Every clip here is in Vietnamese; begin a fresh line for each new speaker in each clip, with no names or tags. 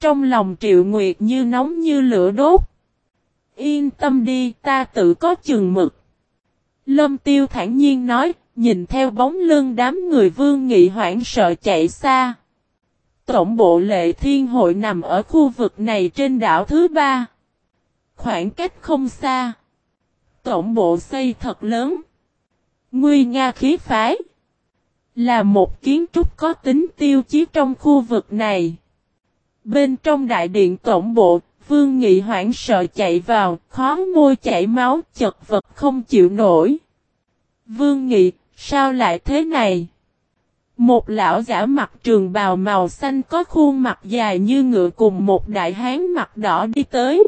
Trong lòng Triệu Nguyệt như nóng như lửa đốt. Yên tâm đi, ta tự có chừng mực. Lâm Tiêu thản nhiên nói, nhìn theo bóng lưng đám người vương nghị hoảng sợ chạy xa. Tổng bộ lệ thiên hội nằm ở khu vực này trên đảo thứ ba. Khoảng cách không xa. Tổng bộ xây thật lớn. Nguy nga khí phái. Là một kiến trúc có tính tiêu chí trong khu vực này. Bên trong đại điện tổng bộ, Vương Nghị hoảng sợ chạy vào, khó môi chảy máu, chật vật không chịu nổi. Vương Nghị, sao lại thế này? Một lão giả mặt trường bào màu xanh có khuôn mặt dài như ngựa cùng một đại hán mặt đỏ đi tới.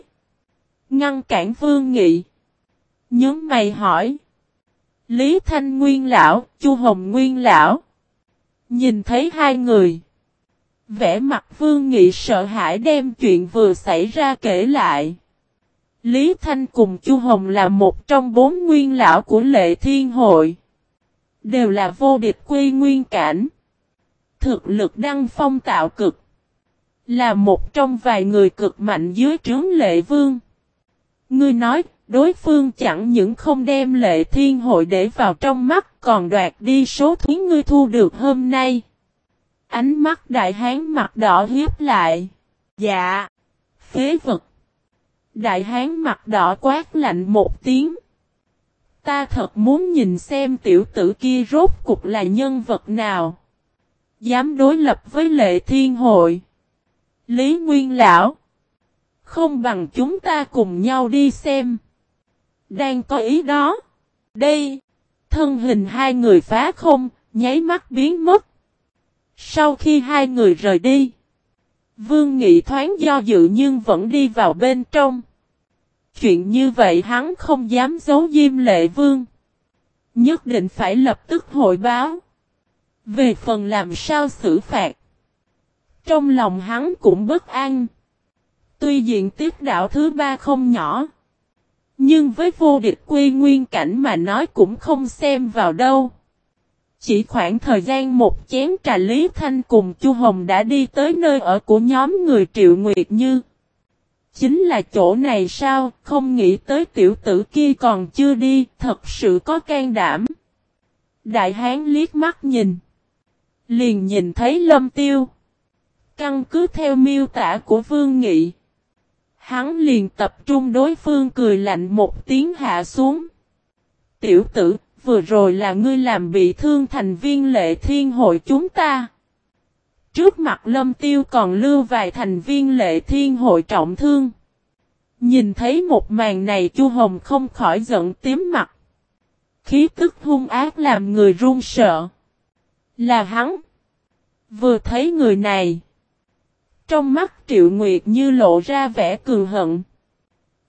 Ngăn cản Vương Nghị. Nhớ mày hỏi. Lý Thanh Nguyên lão, Chu Hồng Nguyên lão. Nhìn thấy hai người. Vẽ mặt Vương Nghị sợ hãi đem chuyện vừa xảy ra kể lại. Lý Thanh cùng Chu Hồng là một trong bốn nguyên lão của lệ thiên hội. Đều là vô địch quy nguyên cảnh. Thực lực đăng phong tạo cực. Là một trong vài người cực mạnh dưới trướng lệ vương. Ngươi nói, đối phương chẳng những không đem lệ thiên hội để vào trong mắt còn đoạt đi số thúy ngươi thu được hôm nay. Ánh mắt đại hán mặt đỏ hiếp lại. Dạ. Phế vật. Đại hán mặt đỏ quát lạnh một tiếng. Ta thật muốn nhìn xem tiểu tử kia rốt cục là nhân vật nào. Dám đối lập với lệ thiên hội. Lý Nguyên Lão. Không bằng chúng ta cùng nhau đi xem. Đang có ý đó. Đây. Thân hình hai người phá không, nháy mắt biến mất. Sau khi hai người rời đi. Vương Nghị thoáng do dự nhưng vẫn đi vào bên trong. Chuyện như vậy hắn không dám giấu diêm lệ vương. Nhất định phải lập tức hội báo. Về phần làm sao xử phạt. Trong lòng hắn cũng bất an. Tuy diện tiết đạo thứ ba không nhỏ. Nhưng với vô địch quy nguyên cảnh mà nói cũng không xem vào đâu. Chỉ khoảng thời gian một chén trà Lý Thanh cùng Chu Hồng đã đi tới nơi ở của nhóm người Triệu Nguyệt Như. Chính là chỗ này sao, không nghĩ tới tiểu tử kia còn chưa đi, thật sự có can đảm. Đại hán liếc mắt nhìn. Liền nhìn thấy lâm tiêu. Căn cứ theo miêu tả của Vương Nghị. Hắn liền tập trung đối phương cười lạnh một tiếng hạ xuống. Tiểu tử, vừa rồi là ngươi làm bị thương thành viên lệ thiên hội chúng ta. Trước mặt lâm tiêu còn lưu vài thành viên lệ thiên hội trọng thương. Nhìn thấy một màn này chu Hồng không khỏi giận tím mặt. Khí tức hung ác làm người run sợ. Là hắn. Vừa thấy người này. Trong mắt Triệu Nguyệt như lộ ra vẻ cường hận.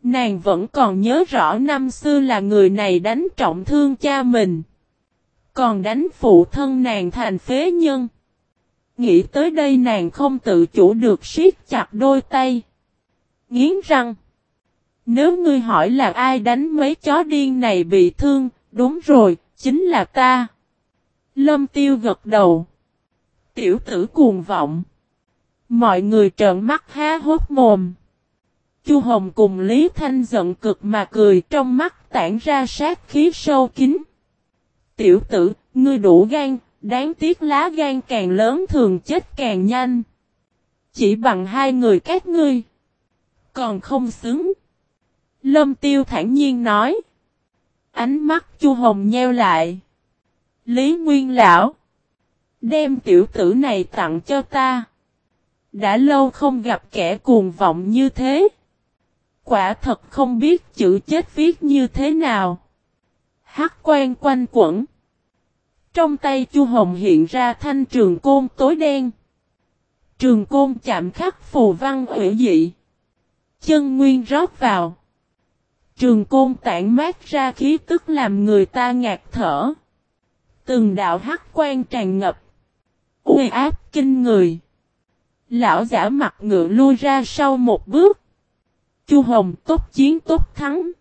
Nàng vẫn còn nhớ rõ năm xưa là người này đánh trọng thương cha mình. Còn đánh phụ thân nàng thành phế nhân. Nghĩ tới đây nàng không tự chủ được siết chặt đôi tay. Nghiến răng. Nếu ngươi hỏi là ai đánh mấy chó điên này bị thương, đúng rồi, chính là ta. Lâm tiêu gật đầu. Tiểu tử cuồng vọng. Mọi người trợn mắt há hốt mồm. Chu Hồng cùng Lý Thanh giận cực mà cười trong mắt tản ra sát khí sâu kín. Tiểu tử, ngươi đủ gan, đáng tiếc lá gan càng lớn thường chết càng nhanh. Chỉ bằng hai người các ngươi. Còn không xứng. Lâm Tiêu thản nhiên nói. Ánh mắt Chu Hồng nheo lại. Lý Nguyên Lão. Đem tiểu tử này tặng cho ta. Đã lâu không gặp kẻ cuồng vọng như thế. Quả thật không biết chữ chết viết như thế nào. Hắc quan quanh quẩn. Trong tay Chu Hồng hiện ra thanh trường côn tối đen. Trường côn chạm khắc phù văn hủy dị. Chân nguyên rót vào. Trường côn tản mát ra khí tức làm người ta ngạt thở. Từng đạo hắc quan tràn ngập. Uy áp kinh người. Lão giả mặt ngựa lui ra sau một bước. Chu Hồng tốt chiến tốt thắng.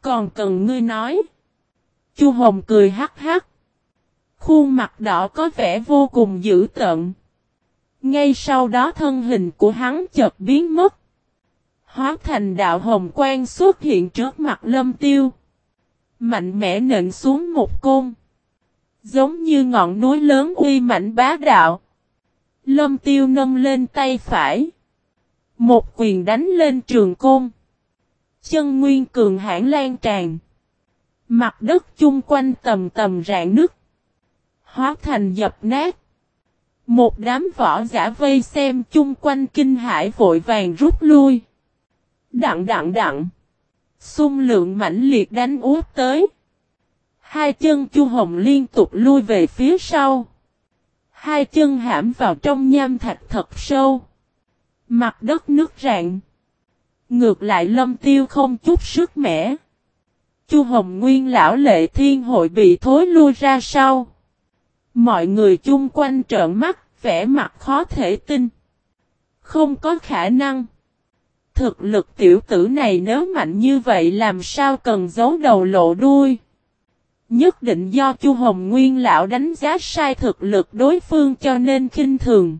Còn cần ngươi nói. Chu Hồng cười hắc hắc. Khuôn mặt đỏ có vẻ vô cùng dữ tợn. Ngay sau đó thân hình của hắn chợt biến mất. Hóa thành đạo hồng quang xuất hiện trước mặt lâm tiêu. Mạnh mẽ nện xuống một côn. Giống như ngọn núi lớn uy mạnh bá đạo. Lâm tiêu nâng lên tay phải. Một quyền đánh lên trường côn. Chân nguyên cường hãn lan tràn. Mặt đất chung quanh tầm tầm rạn nứt. Hóa thành dập nát. Một đám võ giả vây xem chung quanh kinh hải vội vàng rút lui. Đặng đặng đặng. Xung lượng mãnh liệt đánh úp tới. Hai chân chu hồng liên tục lui về phía sau. Hai chân hãm vào trong nham thạch thật sâu. Mặt đất nước rạn. Ngược lại lâm tiêu không chút sức mẻ. Chu Hồng Nguyên lão lệ thiên hội bị thối lui ra sau. Mọi người chung quanh trợn mắt, vẻ mặt khó thể tin. Không có khả năng. Thực lực tiểu tử này nếu mạnh như vậy làm sao cần giấu đầu lộ đuôi. Nhất định do Chu Hồng Nguyên lão đánh giá sai thực lực đối phương cho nên khinh thường.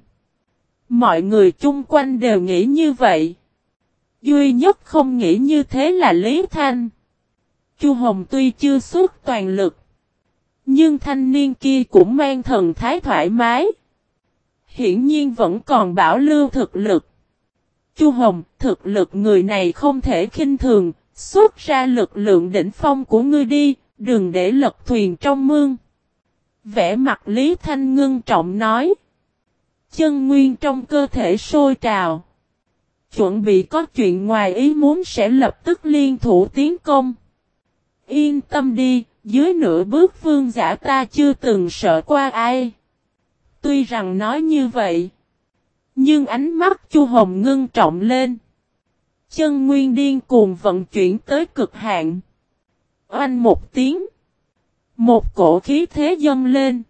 Mọi người chung quanh đều nghĩ như vậy. Duy nhất không nghĩ như thế là Lý Thanh. Chu Hồng tuy chưa xuất toàn lực. Nhưng thanh niên kia cũng mang thần thái thoải mái. Hiển nhiên vẫn còn bảo lưu thực lực. Chu Hồng, thực lực người này không thể khinh thường, xuất ra lực lượng đỉnh phong của ngươi đi, đừng để lật thuyền trong mương. Vẽ mặt Lý Thanh ngưng trọng nói. Chân nguyên trong cơ thể sôi trào. Chuẩn bị có chuyện ngoài ý muốn sẽ lập tức liên thủ tiến công. Yên tâm đi, dưới nửa bước vương giả ta chưa từng sợ qua ai. Tuy rằng nói như vậy, nhưng ánh mắt Chu Hồng ngưng trọng lên. Chân nguyên điên cuồng vận chuyển tới cực hạn. Oanh một tiếng. Một cổ khí thế dâng lên.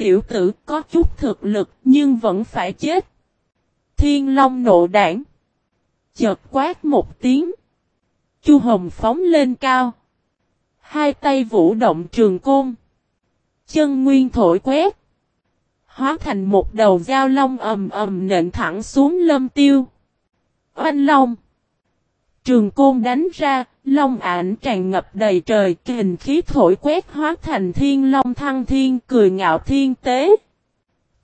Tiểu tử có chút thực lực nhưng vẫn phải chết. Thiên Long nộ đảng. Chợt quát một tiếng. Chu Hồng phóng lên cao. Hai tay vũ động trường côn. Chân nguyên thổi quét. Hóa thành một đầu dao long ầm ầm nện thẳng xuống lâm tiêu. Oanh long. Trường côn đánh ra, long ảnh tràn ngập đầy trời, kình khí thổi quét hóa thành thiên long thăng thiên cười ngạo thiên tế.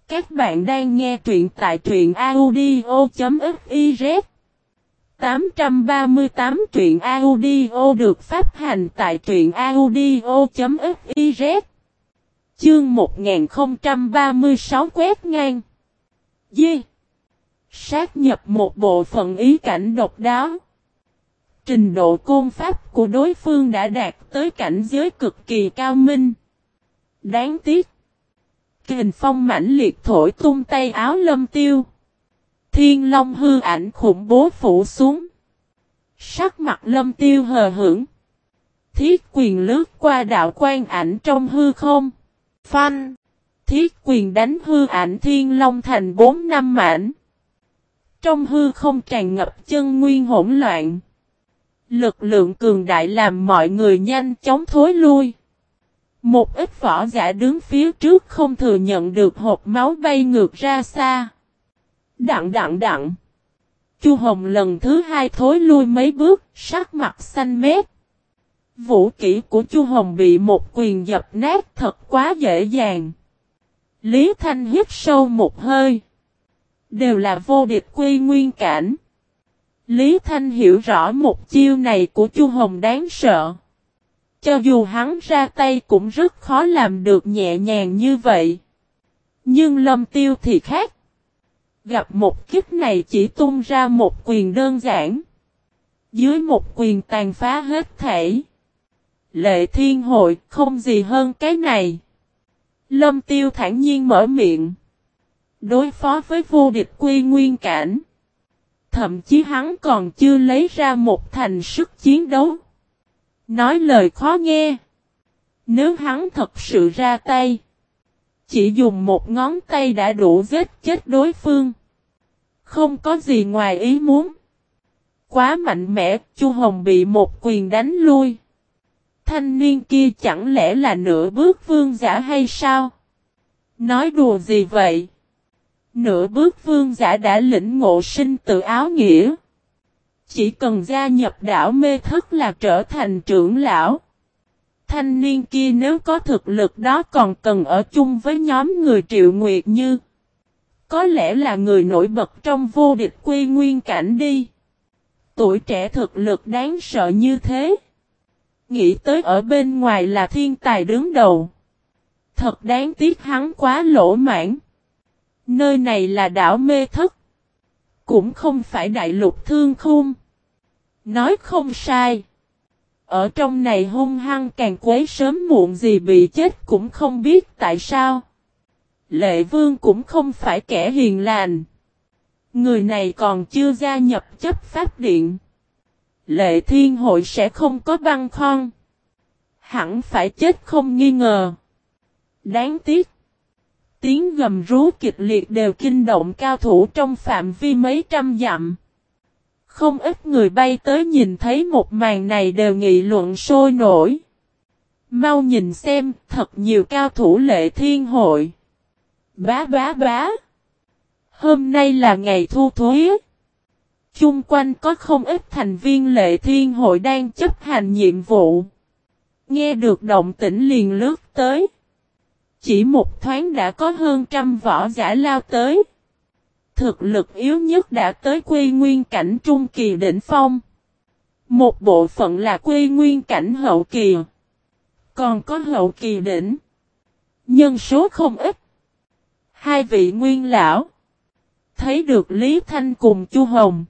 Các bạn đang nghe truyện tại truyện audio.fiz 838 truyện audio được phát hành tại truyện audio.fiz Chương 1036 quét ngang. Di. Sát nhập một bộ phận ý cảnh độc đáo. Trình độ côn pháp của đối phương đã đạt tới cảnh giới cực kỳ cao minh Đáng tiếc, Kình phong mãnh liệt thổi tung tay áo lâm tiêu Thiên Long hư ảnh khủng bố phủ xuống. Sắc mặt lâm tiêu hờ hững. Thiết quyền lướt qua đạo quan ảnh trong hư không. Phanh. Thiết quyền đánh hư ảnh thiên long thành bốn năm mảnh. Trong hư không tràn ngập chân nguyên hỗn loạn. Lực lượng cường đại làm mọi người nhanh chóng thối lui. Một ít võ giả đứng phía trước không thừa nhận được hộp máu bay ngược ra xa. Đặng đặng đặng. Chu Hồng lần thứ hai thối lui mấy bước, sắc mặt xanh mét. Vũ kỹ của Chu Hồng bị một quyền dập nát thật quá dễ dàng. Lý Thanh hít sâu một hơi. Đều là vô địch quy nguyên cảnh. Lý Thanh hiểu rõ một chiêu này của Chu Hồng đáng sợ. Cho dù hắn ra tay cũng rất khó làm được nhẹ nhàng như vậy. Nhưng lâm tiêu thì khác. Gặp một kiếp này chỉ tung ra một quyền đơn giản. Dưới một quyền tàn phá hết thể. Lệ thiên hội không gì hơn cái này. Lâm tiêu thản nhiên mở miệng. Đối phó với vô địch quy nguyên cảnh. Thậm chí hắn còn chưa lấy ra một thành sức chiến đấu. Nói lời khó nghe. Nếu hắn thật sự ra tay. Chỉ dùng một ngón tay đã đủ giết chết đối phương. Không có gì ngoài ý muốn. Quá mạnh mẽ, Chu Hồng bị một quyền đánh lui. Thanh niên kia chẳng lẽ là nửa bước vương giả hay sao? Nói đùa gì vậy? Nửa bước vương giả đã lĩnh ngộ sinh tự áo nghĩa. Chỉ cần gia nhập đảo mê thức là trở thành trưởng lão. Thanh niên kia nếu có thực lực đó còn cần ở chung với nhóm người triệu nguyệt như. Có lẽ là người nổi bật trong vô địch quy nguyên cảnh đi. Tuổi trẻ thực lực đáng sợ như thế. Nghĩ tới ở bên ngoài là thiên tài đứng đầu. Thật đáng tiếc hắn quá lỗ mãn. Nơi này là đảo mê thức. Cũng không phải đại lục thương khung. Nói không sai. Ở trong này hung hăng càng quấy sớm muộn gì bị chết cũng không biết tại sao. Lệ vương cũng không phải kẻ hiền lành. Người này còn chưa gia nhập chấp pháp điện. Lệ thiên hội sẽ không có băng khoan Hẳn phải chết không nghi ngờ. Đáng tiếc. Tiếng gầm rú kịch liệt đều kinh động cao thủ trong phạm vi mấy trăm dặm. Không ít người bay tới nhìn thấy một màn này đều nghị luận sôi nổi. Mau nhìn xem, thật nhiều cao thủ lệ thiên hội. Bá bá bá. Hôm nay là ngày thu thuế. Chung quanh có không ít thành viên lệ thiên hội đang chấp hành nhiệm vụ. Nghe được động tĩnh liền lướt tới. Chỉ một thoáng đã có hơn trăm võ giả lao tới. Thực lực yếu nhất đã tới quy nguyên cảnh trung kỳ đỉnh phong. Một bộ phận là quy nguyên cảnh hậu kỳ. Còn có hậu kỳ đỉnh. Nhân số không ít. Hai vị nguyên lão. Thấy được Lý Thanh cùng Chu Hồng.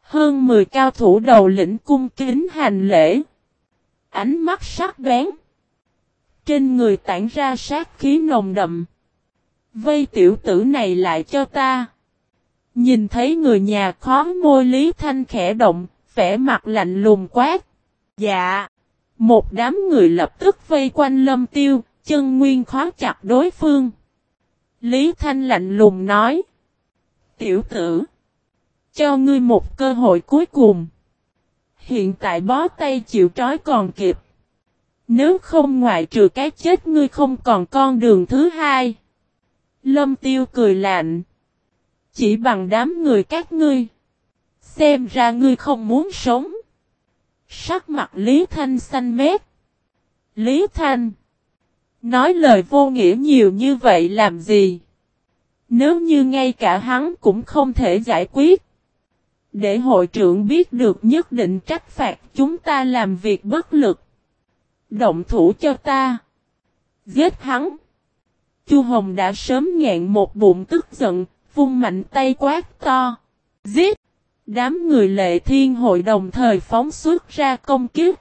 Hơn 10 cao thủ đầu lĩnh cung kính hành lễ. Ánh mắt sắc bén. Trên người tản ra sát khí nồng đậm. Vây tiểu tử này lại cho ta. Nhìn thấy người nhà khó môi Lý Thanh khẽ động, vẻ mặt lạnh lùng quát. Dạ. Một đám người lập tức vây quanh lâm tiêu, chân nguyên khó chặt đối phương. Lý Thanh lạnh lùng nói. Tiểu tử. Cho ngươi một cơ hội cuối cùng. Hiện tại bó tay chịu trói còn kịp. Nếu không ngoại trừ cái chết ngươi không còn con đường thứ hai. Lâm tiêu cười lạnh. Chỉ bằng đám người các ngươi. Xem ra ngươi không muốn sống. Sắc mặt Lý Thanh xanh mét. Lý Thanh. Nói lời vô nghĩa nhiều như vậy làm gì? Nếu như ngay cả hắn cũng không thể giải quyết. Để hội trưởng biết được nhất định trách phạt chúng ta làm việc bất lực. Động thủ cho ta. Giết hắn. Chu Hồng đã sớm ngẹn một bụng tức giận, vung mạnh tay quát to. Giết! Đám người lệ thiên hội đồng thời phóng xuất ra công kiếp.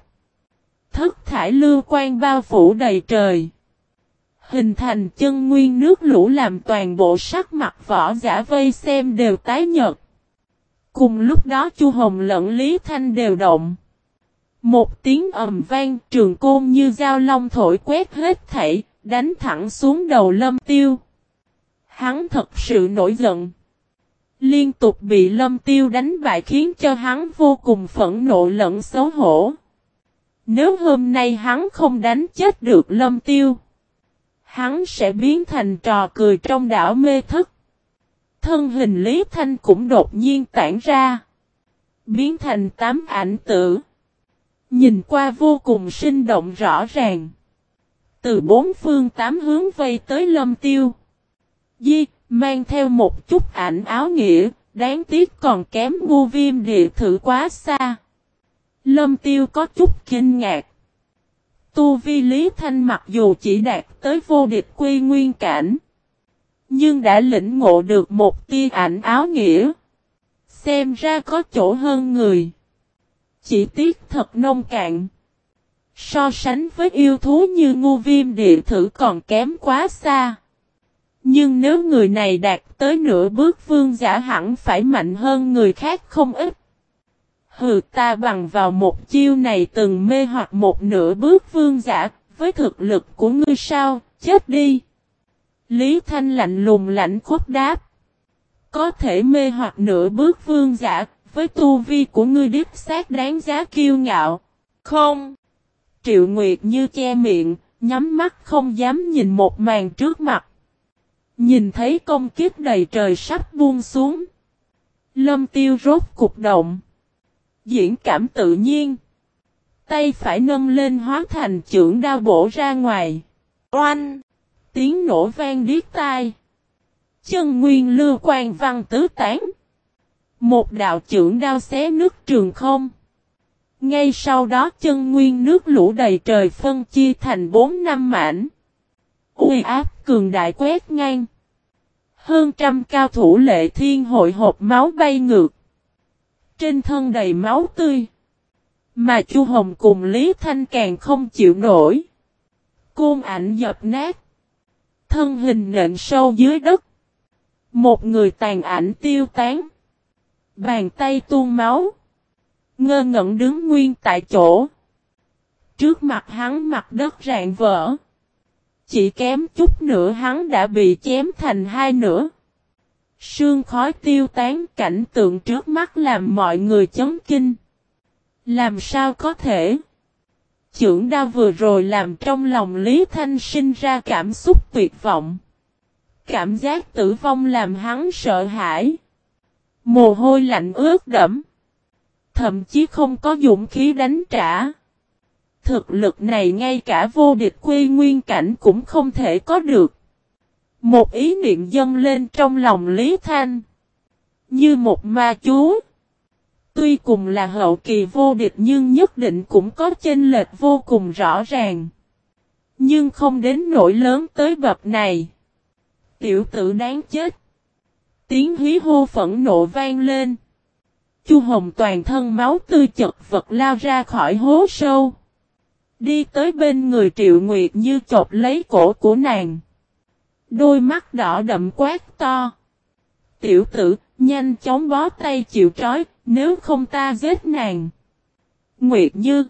Thất thải lưu quan bao phủ đầy trời. Hình thành chân nguyên nước lũ làm toàn bộ sắc mặt vỏ giả vây xem đều tái nhợt. Cùng lúc đó Chu Hồng lẫn Lý Thanh đều động. Một tiếng ầm vang trường côn như dao long thổi quét hết thảy, đánh thẳng xuống đầu lâm tiêu. Hắn thật sự nổi giận. Liên tục bị lâm tiêu đánh bại khiến cho hắn vô cùng phẫn nộ lẫn xấu hổ. Nếu hôm nay hắn không đánh chết được lâm tiêu, hắn sẽ biến thành trò cười trong đảo mê thức. Thân hình Lý Thanh cũng đột nhiên tản ra. Biến thành tám ảnh tử. Nhìn qua vô cùng sinh động rõ ràng. Từ bốn phương tám hướng vây tới lâm tiêu. Di, mang theo một chút ảnh áo nghĩa, đáng tiếc còn kém ngu viêm địa thử quá xa. Lâm tiêu có chút kinh ngạc. Tu vi Lý Thanh mặc dù chỉ đạt tới vô địch quy nguyên cảnh. Nhưng đã lĩnh ngộ được một tia ảnh áo nghĩa. Xem ra có chỗ hơn người. Chỉ tiếc thật nông cạn. So sánh với yêu thú như ngu viêm địa thử còn kém quá xa. Nhưng nếu người này đạt tới nửa bước vương giả hẳn phải mạnh hơn người khác không ít. Hừ ta bằng vào một chiêu này từng mê hoặc một nửa bước vương giả, với thực lực của ngươi sao, chết đi. Lý Thanh lạnh lùng lạnh khuất đáp. Có thể mê hoặc nửa bước vương giả, với tu vi của ngươi điếp sát đáng giá kiêu ngạo. Không. Triệu Nguyệt như che miệng, nhắm mắt không dám nhìn một màn trước mặt. Nhìn thấy công kiếp đầy trời sắp buông xuống. Lâm tiêu rốt cục động. Diễn cảm tự nhiên. Tay phải nâng lên hóa thành trưởng đao bổ ra ngoài. Oanh! Tiếng nổ vang điếc tai. Chân nguyên lưu quan văn tứ tán. Một đạo trưởng đao xé nước trường không. Ngay sau đó chân nguyên nước lũ đầy trời phân chia thành bốn năm mảnh. Uy áp cường đại quét ngang. Hơn trăm cao thủ lệ thiên hội hộp máu bay ngược. Trên thân đầy máu tươi. Mà Chu Hồng cùng Lý Thanh càng không chịu nổi. Côn ảnh dập nát. Thân hình nện sâu dưới đất. Một người tàn ảnh tiêu tán. Bàn tay tuôn máu. Ngơ ngẩn đứng nguyên tại chỗ. Trước mặt hắn mặt đất rạn vỡ. Chỉ kém chút nữa hắn đã bị chém thành hai nửa. Sương khói tiêu tán cảnh tượng trước mắt làm mọi người chấn kinh. Làm sao có thể? Chưởng đao vừa rồi làm trong lòng Lý Thanh sinh ra cảm xúc tuyệt vọng. Cảm giác tử vong làm hắn sợ hãi. Mồ hôi lạnh ướt đẫm. Thậm chí không có dũng khí đánh trả. Thực lực này ngay cả vô địch quy nguyên cảnh cũng không thể có được. Một ý niệm dâng lên trong lòng Lý Thanh. Như một ma chú. Tuy cùng là hậu kỳ vô địch nhưng nhất định cũng có chênh lệch vô cùng rõ ràng. Nhưng không đến nỗi lớn tới bậc này. Tiểu tử đáng chết. Tiếng hí hô phẫn nộ vang lên. Chu Hồng toàn thân máu tươi chật vật lao ra khỏi hố sâu. Đi tới bên người Triệu Nguyệt như chộp lấy cổ của nàng. Đôi mắt đỏ đậm quát to. Tiểu tử, nhanh chóng bó tay chịu trói, nếu không ta giết nàng. Nguyệt Như.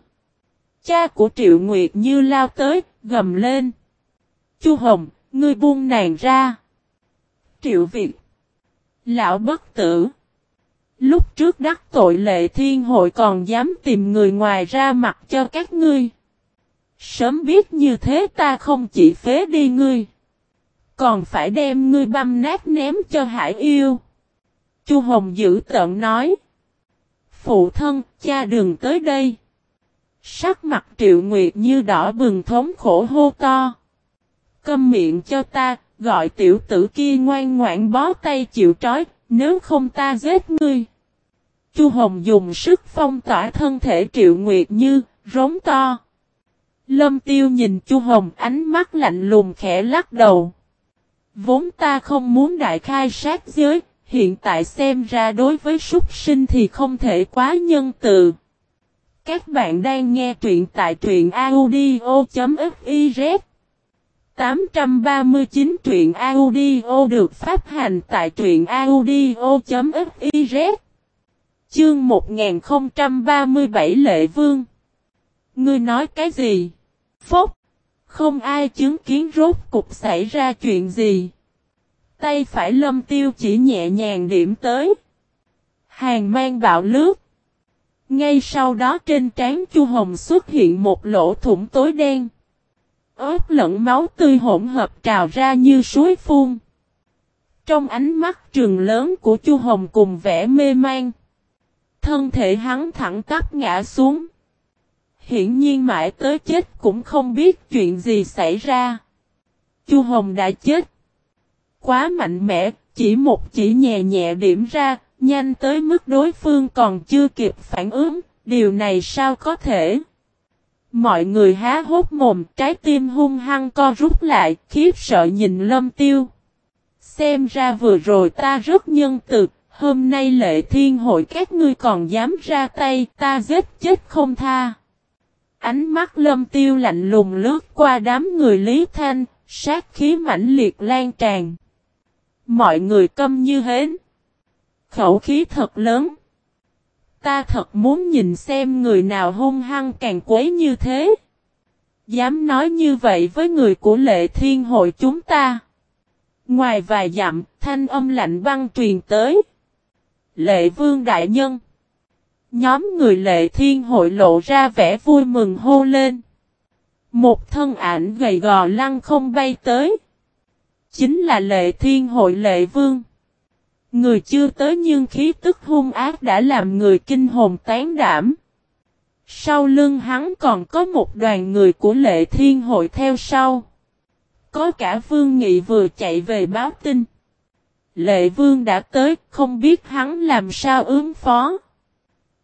Cha của Triệu Nguyệt Như lao tới, gầm lên. Chu Hồng, ngươi buông nàng ra. Triệu Việt. Lão bất tử. Lúc trước đắc tội lệ thiên hội còn dám tìm người ngoài ra mặt cho các ngươi. Sớm biết như thế ta không chỉ phế đi ngươi. Còn phải đem ngươi băm nát ném cho hải yêu. Chu Hồng giữ tợn nói. Phụ thân, cha đừng tới đây. Sắc mặt triệu nguyệt như đỏ bừng thống khổ hô to. Câm miệng cho ta, gọi tiểu tử kia ngoan ngoãn bó tay chịu trói, nếu không ta giết ngươi. Chu Hồng dùng sức phong tỏa thân thể triệu nguyệt như, rống to. Lâm tiêu nhìn Chu Hồng ánh mắt lạnh lùng khẽ lắc đầu. Vốn ta không muốn đại khai sát giới, hiện tại xem ra đối với súc sinh thì không thể quá nhân từ. Các bạn đang nghe truyện tại truyện audio.fiz 839 truyện audio được phát hành tại truyện audio.fiz Chương 1037 Lệ Vương Ngươi nói cái gì? Phốc! Không ai chứng kiến rốt cục xảy ra chuyện gì. Tay phải lâm tiêu chỉ nhẹ nhàng điểm tới. Hàng mang bạo lướt. Ngay sau đó trên trán Chu Hồng xuất hiện một lỗ thủng tối đen ớt lẫn máu tươi hỗn hợp trào ra như suối phun. Trong ánh mắt trường lớn của Chu Hồng cùng vẻ mê man. Thân thể hắn thẳng tắp ngã xuống. Hiển nhiên mãi tới chết cũng không biết chuyện gì xảy ra. Chu Hồng đã chết. Quá mạnh mẽ, chỉ một chỉ nhẹ nhẹ điểm ra, nhanh tới mức đối phương còn chưa kịp phản ứng, điều này sao có thể? Mọi người há hốt mồm, trái tim hung hăng co rút lại, khiếp sợ nhìn lâm tiêu. Xem ra vừa rồi ta rất nhân từ, hôm nay lệ thiên hội các ngươi còn dám ra tay, ta giết chết không tha. Ánh mắt lâm tiêu lạnh lùng lướt qua đám người Lý Thanh, sát khí mãnh liệt lan tràn. Mọi người câm như hến. Khẩu khí thật lớn. Ta thật muốn nhìn xem người nào hung hăng càng quấy như thế. Dám nói như vậy với người của lệ thiên hội chúng ta. Ngoài vài dặm, thanh âm lạnh băng truyền tới. Lệ vương đại nhân. Nhóm người lệ thiên hội lộ ra vẻ vui mừng hô lên. Một thân ảnh gầy gò lăng không bay tới. Chính là lệ thiên hội lệ vương. Người chưa tới nhưng khí tức hung ác đã làm người kinh hồn tán đảm. Sau lưng hắn còn có một đoàn người của lệ thiên hội theo sau. Có cả vương nghị vừa chạy về báo tin. Lệ vương đã tới, không biết hắn làm sao ứng phó.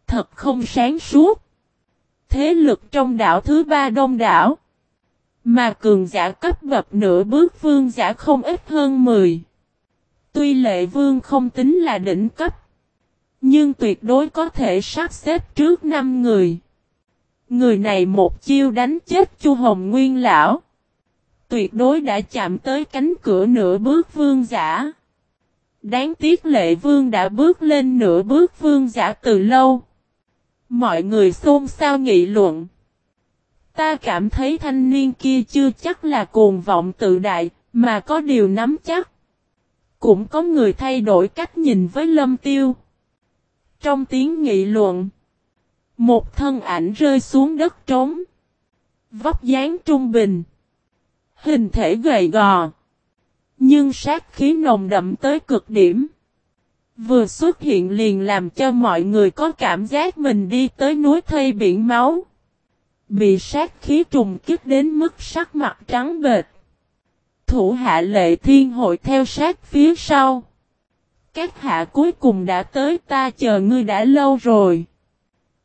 Thật không sáng suốt. Thế lực trong đảo thứ ba đông đảo. Mà cường giả cấp bậc nửa bước vương giả không ít hơn 10. Tuy lệ vương không tính là đỉnh cấp. Nhưng tuyệt đối có thể sắp xếp trước 5 người. Người này một chiêu đánh chết Chu Hồng Nguyên lão. Tuyệt đối đã chạm tới cánh cửa nửa bước vương giả. Đáng tiếc lệ vương đã bước lên nửa bước vương giả từ lâu. Mọi người xôn xao nghị luận. Ta cảm thấy thanh niên kia chưa chắc là cuồng vọng tự đại, mà có điều nắm chắc. Cũng có người thay đổi cách nhìn với lâm tiêu. Trong tiếng nghị luận, một thân ảnh rơi xuống đất trống. Vóc dáng trung bình. Hình thể gầy gò. Nhưng sát khí nồng đậm tới cực điểm. Vừa xuất hiện liền làm cho mọi người có cảm giác mình đi tới núi thây biển máu. Bị sát khí trùng kích đến mức sắc mặt trắng bệt. Thủ hạ lệ thiên hội theo sát phía sau. Các hạ cuối cùng đã tới ta chờ ngươi đã lâu rồi.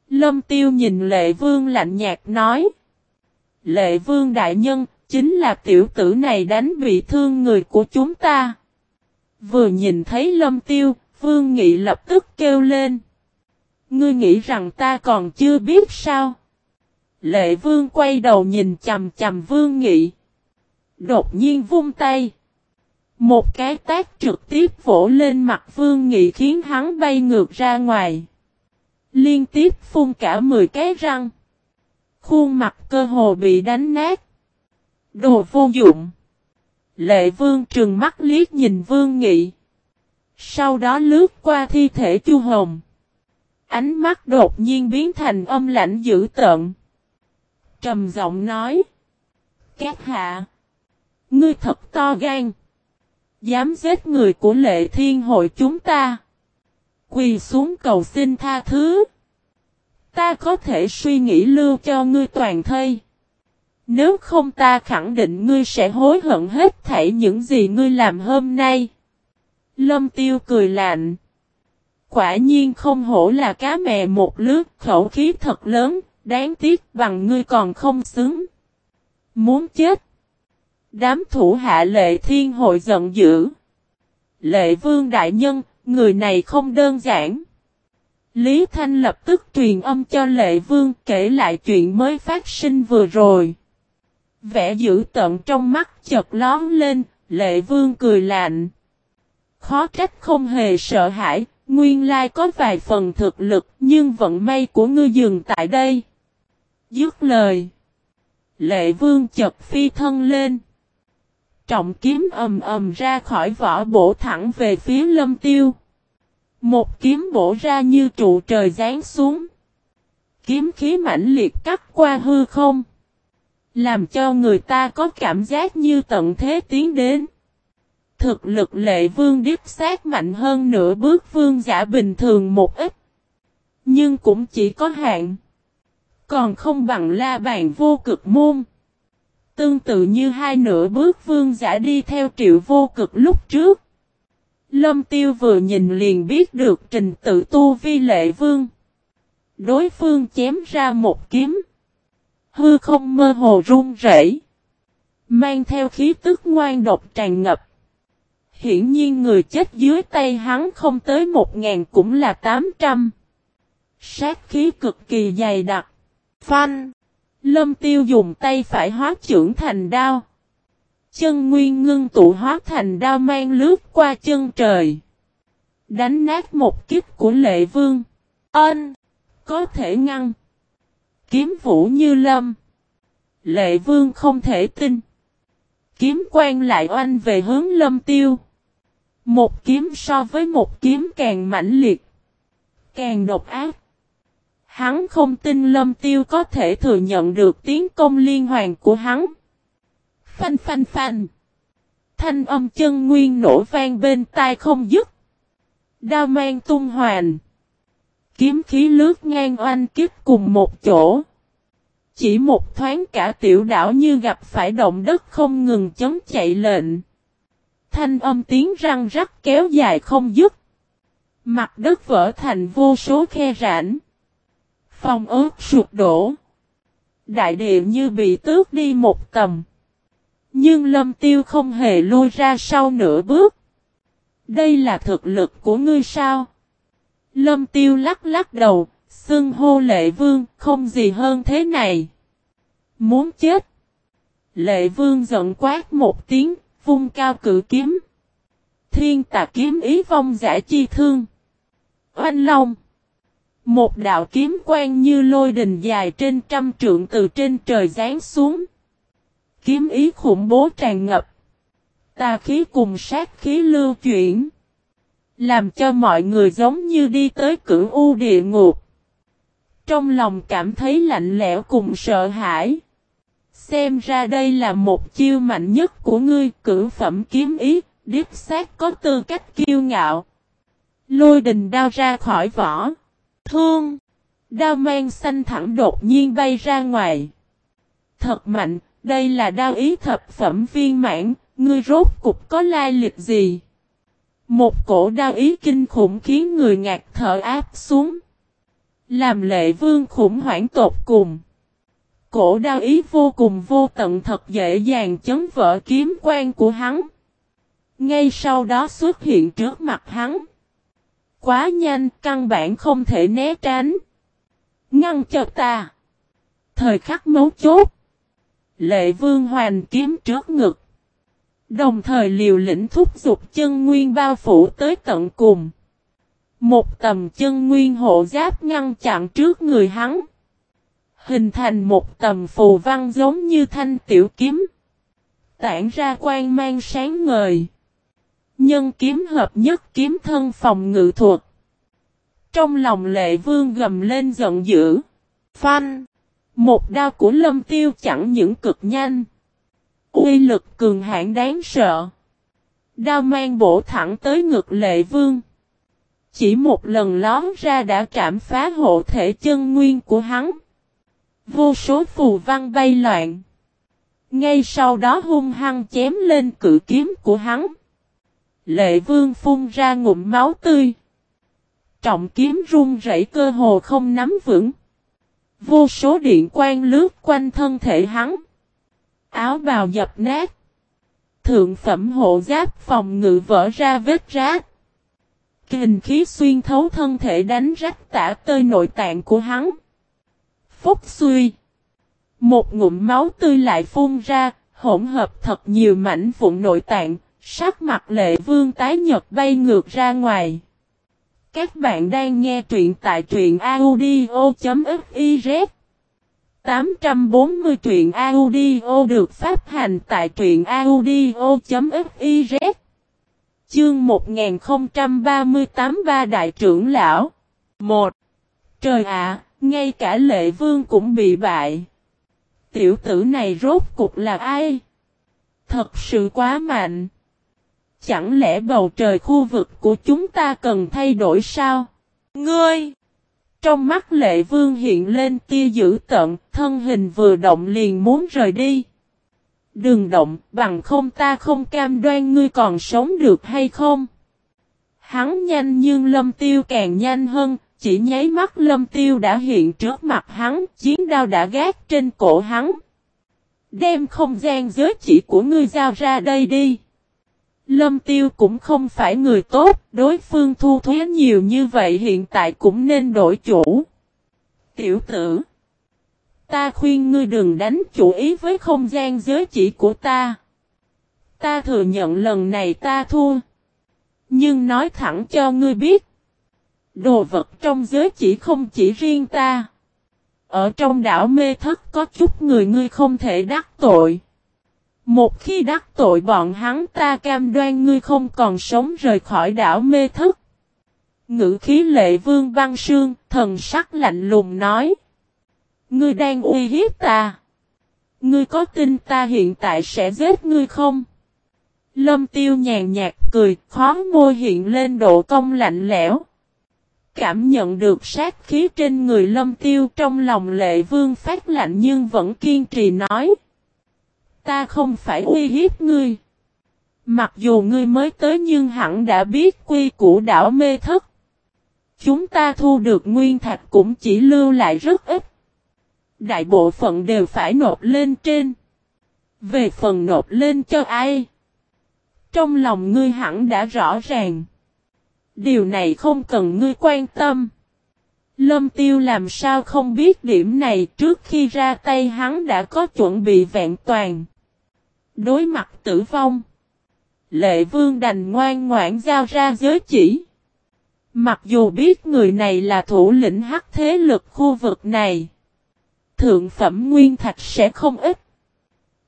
Lâm tiêu nhìn lệ vương lạnh nhạt nói. Lệ vương đại nhân, chính là tiểu tử này đánh bị thương người của chúng ta. Vừa nhìn thấy lâm tiêu, vương nghị lập tức kêu lên. Ngươi nghĩ rằng ta còn chưa biết sao? Lệ vương quay đầu nhìn chầm chầm vương nghị. Đột nhiên vung tay. Một cái tác trực tiếp vỗ lên mặt vương nghị khiến hắn bay ngược ra ngoài. Liên tiếp phun cả 10 cái răng. Khuôn mặt cơ hồ bị đánh nát. Đồ vô dụng. Lệ vương trừng mắt liếc nhìn vương nghị. Sau đó lướt qua thi thể chu hồng. Ánh mắt đột nhiên biến thành âm lạnh dữ tợn. Trầm giọng nói. Các hạ. Ngươi thật to gan. Dám giết người của lệ thiên hội chúng ta. Quỳ xuống cầu xin tha thứ. Ta có thể suy nghĩ lưu cho ngươi toàn thây. Nếu không ta khẳng định ngươi sẽ hối hận hết thảy những gì ngươi làm hôm nay. Lâm tiêu cười lạnh. Quả nhiên không hổ là cá mè một lướt khẩu khí thật lớn, đáng tiếc bằng ngươi còn không xứng. Muốn chết. Đám thủ hạ lệ thiên hội giận dữ. Lệ vương đại nhân, người này không đơn giản. Lý Thanh lập tức truyền âm cho lệ vương kể lại chuyện mới phát sinh vừa rồi. Vẻ dữ tận trong mắt chợt lón lên, lệ vương cười lạnh. Khó trách không hề sợ hãi, nguyên lai có vài phần thực lực nhưng vận may của ngươi dừng tại đây. Dứt lời. Lệ vương chật phi thân lên. Trọng kiếm ầm ầm ra khỏi vỏ bổ thẳng về phía lâm tiêu. Một kiếm bổ ra như trụ trời giáng xuống. Kiếm khí mãnh liệt cắt qua hư không. Làm cho người ta có cảm giác như tận thế tiến đến. Thực lực lệ vương điếp sát mạnh hơn nửa bước vương giả bình thường một ít. Nhưng cũng chỉ có hạn. Còn không bằng la bàn vô cực môn. Tương tự như hai nửa bước vương giả đi theo triệu vô cực lúc trước. Lâm tiêu vừa nhìn liền biết được trình tự tu vi lệ vương. Đối phương chém ra một kiếm. Hư không mơ hồ run rẩy, Mang theo khí tức ngoan độc tràn ngập. Hiển nhiên người chết dưới tay hắn không tới một ngàn cũng là tám trăm. Sát khí cực kỳ dày đặc. Phanh. Lâm tiêu dùng tay phải hóa trưởng thành đao. Chân nguyên ngưng tụ hóa thành đao mang lướt qua chân trời. Đánh nát một kiếp của lệ vương. Ân. Có thể ngăn. Kiếm vũ như lâm. Lệ vương không thể tin. Kiếm quen lại oanh về hướng lâm tiêu. Một kiếm so với một kiếm càng mãnh liệt. Càng độc ác. Hắn không tin lâm tiêu có thể thừa nhận được tiếng công liên hoàn của hắn. Phanh phanh phanh. thanh âm chân nguyên nổ vang bên tai không dứt. Đao mang tung hoàn. Kiếm khí lướt ngang oanh kích cùng một chỗ. Chỉ một thoáng cả tiểu đảo như gặp phải động đất không ngừng chống chạy lệnh. Thanh âm tiếng răng rắc kéo dài không dứt. Mặt đất vỡ thành vô số khe rãnh phong ớt sụp đổ. Đại địa như bị tước đi một tầm. Nhưng lâm tiêu không hề lui ra sau nửa bước. Đây là thực lực của ngươi sao? Lâm tiêu lắc lắc đầu, xưng hô lệ vương, không gì hơn thế này. Muốn chết. Lệ vương giận quát một tiếng, vung cao cử kiếm. Thiên tà kiếm ý vong giả chi thương. Oanh long. Một đạo kiếm quang như lôi đình dài trên trăm trượng từ trên trời giáng xuống. Kiếm ý khủng bố tràn ngập. Tà khí cùng sát khí lưu chuyển. Làm cho mọi người giống như đi tới cửu u địa ngục. Trong lòng cảm thấy lạnh lẽo cùng sợ hãi. Xem ra đây là một chiêu mạnh nhất của ngươi cử phẩm kiếm ý, điếp sát có tư cách kiêu ngạo. Lôi đình đao ra khỏi vỏ. Thương. Đao mang xanh thẳng đột nhiên bay ra ngoài. Thật mạnh, đây là đao ý thập phẩm viên mãn, ngươi rốt cục có lai lịch gì? Một cổ đao ý kinh khủng khiến người ngạc thở áp xuống. Làm lệ vương khủng hoảng tột cùng. Cổ đao ý vô cùng vô tận thật dễ dàng chấn vỡ kiếm quan của hắn. Ngay sau đó xuất hiện trước mặt hắn. Quá nhanh, căn bản không thể né tránh. Ngăn cho ta. Thời khắc mấu chốt. Lệ vương hoàn kiếm trước ngực. Đồng thời liều lĩnh thúc giục chân nguyên bao phủ tới tận cùng. Một tầm chân nguyên hộ giáp ngăn chặn trước người hắn. Hình thành một tầm phù văn giống như thanh tiểu kiếm. Tản ra quang mang sáng ngời. Nhân kiếm hợp nhất kiếm thân phòng ngự thuật. Trong lòng lệ vương gầm lên giận dữ. Phanh. Một đao của lâm tiêu chẳng những cực nhanh. Uy lực cường hãn đáng sợ. Đao mang bổ thẳng tới ngực lệ vương. Chỉ một lần lón ra đã trảm phá hộ thể chân nguyên của hắn. Vô số phù văn bay loạn. Ngay sau đó hung hăng chém lên cự kiếm của hắn. Lệ vương phun ra ngụm máu tươi. Trọng kiếm run rẩy cơ hồ không nắm vững. Vô số điện quang lướt quanh thân thể hắn. Áo bào dập nát. Thượng phẩm hộ giáp phòng ngự vỡ ra vết rách, Kình khí xuyên thấu thân thể đánh rách tả tơi nội tạng của hắn. Phúc suy. Một ngụm máu tươi lại phun ra, hỗn hợp thật nhiều mảnh vụn nội tạng, sắc mặt lệ vương tái nhật bay ngược ra ngoài. Các bạn đang nghe truyện tại truyện audio.fiz 840 truyện audio được phát hành tại truyện audio.fiz Chương 1038 ba đại trưởng lão 1. Trời ạ, ngay cả lệ vương cũng bị bại. Tiểu tử này rốt cục là ai? Thật sự quá mạnh. Chẳng lẽ bầu trời khu vực của chúng ta cần thay đổi sao? Ngươi! Trong mắt lệ vương hiện lên tia dữ tận, thân hình vừa động liền muốn rời đi. Đừng động, bằng không ta không cam đoan ngươi còn sống được hay không? Hắn nhanh nhưng lâm tiêu càng nhanh hơn, chỉ nháy mắt lâm tiêu đã hiện trước mặt hắn, chiến đao đã gác trên cổ hắn. Đem không gian giới chỉ của ngươi giao ra đây đi. Lâm tiêu cũng không phải người tốt, đối phương thu thuế nhiều như vậy hiện tại cũng nên đổi chủ. Tiểu tử, ta khuyên ngươi đừng đánh chủ ý với không gian giới chỉ của ta. Ta thừa nhận lần này ta thua. Nhưng nói thẳng cho ngươi biết. Đồ vật trong giới chỉ không chỉ riêng ta. Ở trong đảo mê thất có chút người ngươi không thể đắc tội. Một khi đắc tội bọn hắn ta cam đoan ngươi không còn sống rời khỏi đảo mê thức. Ngữ khí lệ vương băng sương, thần sắc lạnh lùng nói. Ngươi đang uy hiếp ta. Ngươi có tin ta hiện tại sẽ giết ngươi không? Lâm tiêu nhàn nhạt cười, khó môi hiện lên độ cong lạnh lẽo. Cảm nhận được sát khí trên người lâm tiêu trong lòng lệ vương phát lạnh nhưng vẫn kiên trì nói. Ta không phải uy hiếp ngươi. Mặc dù ngươi mới tới nhưng hẳn đã biết quy củ đảo mê thất. Chúng ta thu được nguyên thạch cũng chỉ lưu lại rất ít. Đại bộ phận đều phải nộp lên trên. Về phần nộp lên cho ai? Trong lòng ngươi hẳn đã rõ ràng. Điều này không cần ngươi quan tâm. Lâm tiêu làm sao không biết điểm này trước khi ra tay hắn đã có chuẩn bị vẹn toàn. Đối mặt tử vong. Lệ vương đành ngoan ngoãn giao ra giới chỉ. Mặc dù biết người này là thủ lĩnh hắc thế lực khu vực này. Thượng phẩm nguyên thạch sẽ không ít.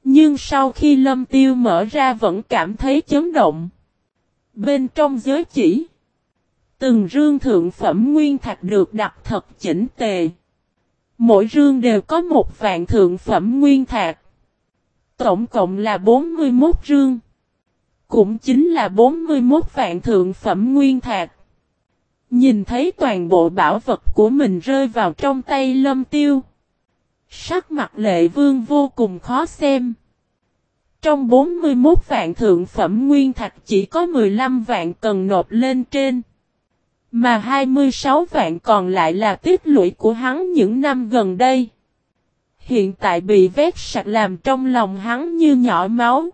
Nhưng sau khi lâm tiêu mở ra vẫn cảm thấy chấn động. Bên trong giới chỉ. Từng rương thượng phẩm nguyên thạch được đặt thật chỉnh tề. Mỗi rương đều có một vạn thượng phẩm nguyên thạch. Tổng cộng là 41 rương. Cũng chính là 41 vạn thượng phẩm nguyên thạch. Nhìn thấy toàn bộ bảo vật của mình rơi vào trong tay lâm tiêu. Sắc mặt lệ vương vô cùng khó xem. Trong 41 vạn thượng phẩm nguyên thạch chỉ có 15 vạn cần nộp lên trên. Mà 26 vạn còn lại là tiết lũy của hắn những năm gần đây. Hiện tại bị vét sạch làm trong lòng hắn như nhỏ máu.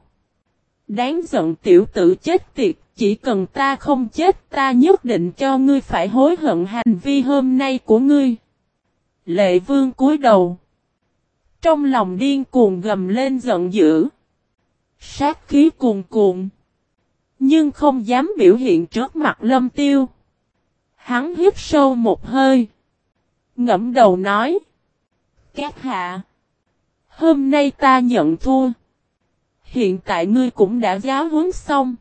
Đáng giận tiểu tử chết tiệt, chỉ cần ta không chết ta nhất định cho ngươi phải hối hận hành vi hôm nay của ngươi. Lệ vương cúi đầu. Trong lòng điên cuồng gầm lên giận dữ. Sát khí cuồn cuộn. Nhưng không dám biểu hiện trước mặt lâm tiêu. Hắn hít sâu một hơi. Ngẫm đầu nói. Các hạ. Hôm nay ta nhận thua. Hiện tại ngươi cũng đã giáo huấn xong.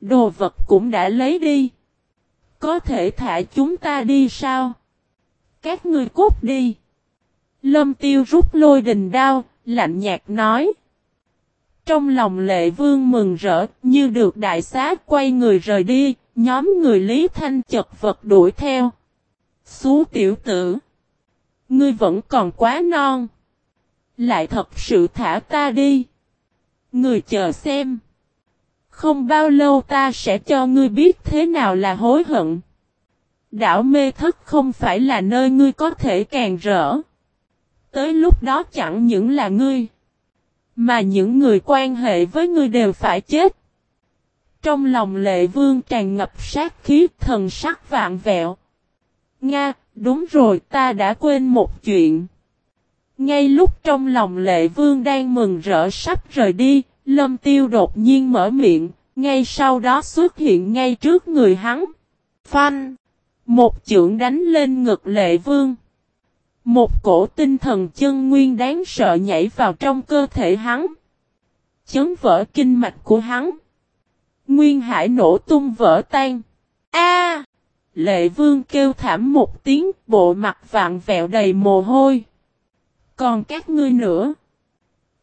Đồ vật cũng đã lấy đi. Có thể thả chúng ta đi sao? Các ngươi cút đi. Lâm tiêu rút lôi đình đao, lạnh nhạt nói. Trong lòng lệ vương mừng rỡ, như được đại xá quay người rời đi, nhóm người Lý Thanh chật vật đuổi theo. Xú tiểu tử. Ngươi vẫn còn quá non. Lại thật sự thả ta đi. Người chờ xem. Không bao lâu ta sẽ cho ngươi biết thế nào là hối hận. Đảo mê thất không phải là nơi ngươi có thể càng rỡ. Tới lúc đó chẳng những là ngươi. Mà những người quan hệ với ngươi đều phải chết. Trong lòng lệ vương tràn ngập sát khí thần sắc vạn vẹo. Nga, đúng rồi ta đã quên một chuyện. Ngay lúc trong lòng lệ vương đang mừng rỡ sắp rời đi, lâm tiêu đột nhiên mở miệng, ngay sau đó xuất hiện ngay trước người hắn. Phanh! Một chưởng đánh lên ngực lệ vương. Một cổ tinh thần chân nguyên đáng sợ nhảy vào trong cơ thể hắn. Chấn vỡ kinh mạch của hắn. Nguyên hải nổ tung vỡ tan. A! Lệ vương kêu thảm một tiếng, bộ mặt vạn vẹo đầy mồ hôi. Còn các ngươi nữa.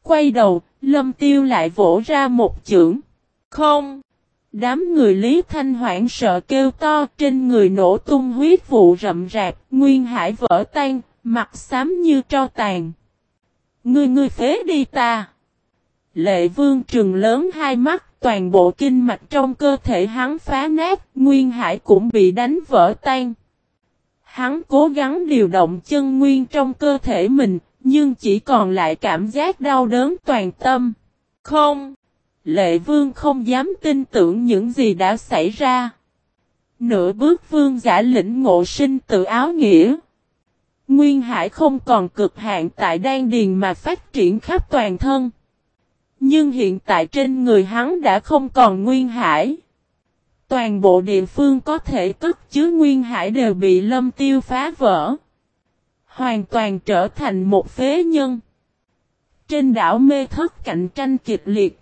Quay đầu, lâm tiêu lại vỗ ra một chưởng. Không! Đám người Lý Thanh hoảng sợ kêu to trên người nổ tung huyết vụ rậm rạp, nguyên hải vỡ tan, mặt xám như tro tàn. Ngươi ngươi phế đi ta! Lệ vương trừng lớn hai mắt, toàn bộ kinh mạch trong cơ thể hắn phá nát, nguyên hải cũng bị đánh vỡ tan. Hắn cố gắng điều động chân nguyên trong cơ thể mình, nhưng chỉ còn lại cảm giác đau đớn toàn tâm. Không! Lệ vương không dám tin tưởng những gì đã xảy ra. Nửa bước vương giả lĩnh ngộ sinh tự áo nghĩa. Nguyên hải không còn cực hạn tại đan điền mà phát triển khắp toàn thân. Nhưng hiện tại trên người hắn đã không còn nguyên hải. Toàn bộ địa phương có thể cất chứa nguyên hải đều bị lâm tiêu phá vỡ. Hoàn toàn trở thành một phế nhân. Trên đảo mê thất cạnh tranh kịch liệt.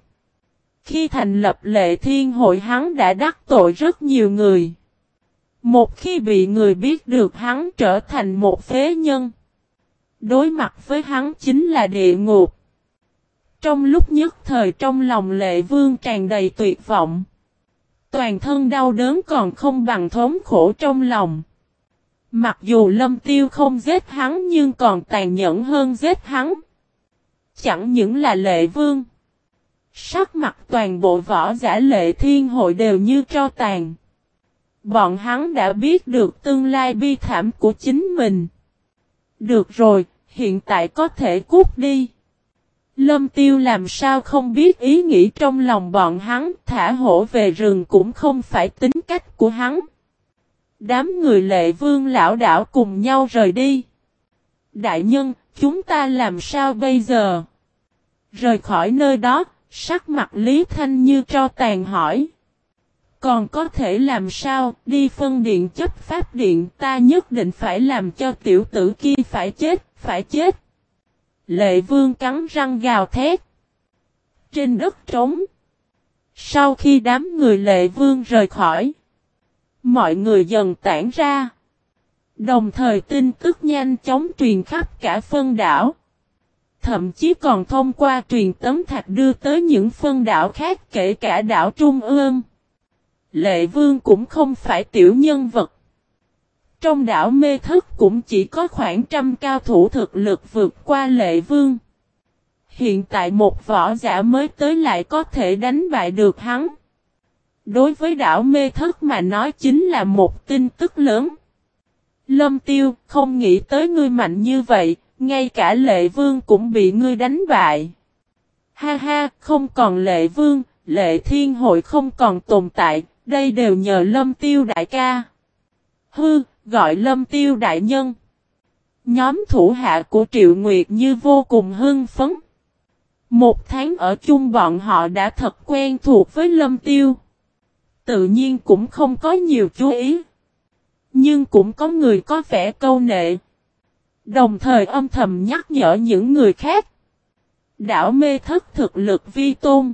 Khi thành lập lệ thiên hội hắn đã đắc tội rất nhiều người. Một khi bị người biết được hắn trở thành một phế nhân. Đối mặt với hắn chính là địa ngục. Trong lúc nhất thời trong lòng lệ vương tràn đầy tuyệt vọng. Toàn thân đau đớn còn không bằng thống khổ trong lòng. Mặc dù lâm tiêu không giết hắn nhưng còn tàn nhẫn hơn giết hắn. Chẳng những là lệ vương. Sắc mặt toàn bộ võ giả lệ thiên hội đều như tro tàn. Bọn hắn đã biết được tương lai bi thảm của chính mình. Được rồi, hiện tại có thể cút đi. Lâm tiêu làm sao không biết ý nghĩ trong lòng bọn hắn, thả hổ về rừng cũng không phải tính cách của hắn. Đám người lệ vương lão đảo cùng nhau rời đi. Đại nhân, chúng ta làm sao bây giờ? Rời khỏi nơi đó, sắc mặt Lý Thanh như cho tàn hỏi. Còn có thể làm sao, đi phân điện chấp pháp điện ta nhất định phải làm cho tiểu tử kia phải chết, phải chết. Lệ vương cắn răng gào thét. Trên đất trống. Sau khi đám người lệ vương rời khỏi. Mọi người dần tản ra. Đồng thời tin tức nhanh chóng truyền khắp cả phân đảo. Thậm chí còn thông qua truyền tấm thạch đưa tới những phân đảo khác kể cả đảo Trung ương. Lệ Vương cũng không phải tiểu nhân vật. Trong đảo mê thức cũng chỉ có khoảng trăm cao thủ thực lực vượt qua Lệ Vương. Hiện tại một võ giả mới tới lại có thể đánh bại được hắn. Đối với đảo mê thức mà nói chính là một tin tức lớn. Lâm tiêu không nghĩ tới ngươi mạnh như vậy, ngay cả lệ vương cũng bị ngươi đánh bại. Ha ha, không còn lệ vương, lệ thiên hội không còn tồn tại, đây đều nhờ lâm tiêu đại ca. Hư, gọi lâm tiêu đại nhân. Nhóm thủ hạ của Triệu Nguyệt như vô cùng hưng phấn. Một tháng ở chung bọn họ đã thật quen thuộc với lâm tiêu. Tự nhiên cũng không có nhiều chú ý. Nhưng cũng có người có vẻ câu nệ. Đồng thời âm thầm nhắc nhở những người khác. Đảo mê thất thực lực vi tôn.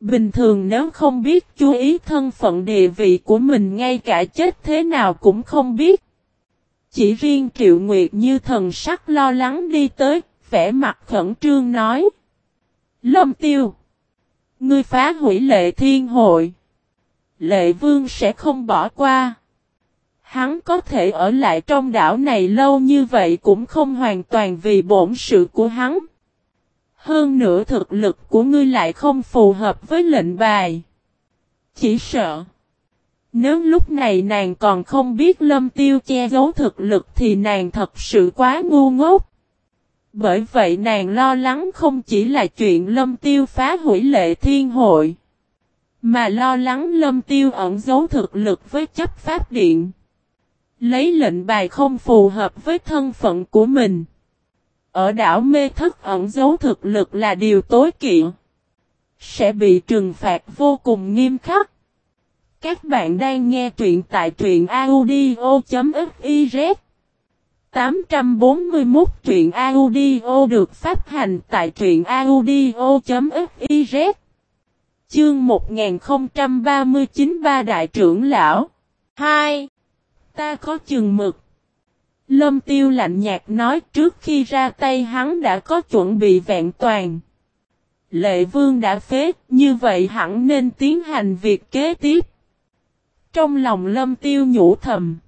Bình thường nếu không biết chú ý thân phận địa vị của mình ngay cả chết thế nào cũng không biết. Chỉ riêng Triệu Nguyệt như thần sắc lo lắng đi tới, vẻ mặt khẩn trương nói. Lâm tiêu! Ngươi phá hủy lệ thiên hội. Lệ vương sẽ không bỏ qua. Hắn có thể ở lại trong đảo này lâu như vậy cũng không hoàn toàn vì bổn sự của hắn. Hơn nữa thực lực của ngươi lại không phù hợp với lệnh bài. Chỉ sợ. Nếu lúc này nàng còn không biết lâm tiêu che giấu thực lực thì nàng thật sự quá ngu ngốc. Bởi vậy nàng lo lắng không chỉ là chuyện lâm tiêu phá hủy lệ thiên hội. Mà lo lắng lâm tiêu ẩn giấu thực lực với chấp pháp điện. Lấy lệnh bài không phù hợp với thân phận của mình. Ở đảo mê thất ẩn giấu thực lực là điều tối kỵ. Sẽ bị trừng phạt vô cùng nghiêm khắc. Các bạn đang nghe truyện tại truyện audio.fiz 841 truyện audio được phát hành tại truyện audio.fiz Chương 1039 ba đại trưởng lão 2. Ta có chừng mực Lâm tiêu lạnh nhạt nói trước khi ra tay hắn đã có chuẩn bị vẹn toàn. Lệ vương đã phế, như vậy hẳn nên tiến hành việc kế tiếp. Trong lòng lâm tiêu nhủ thầm.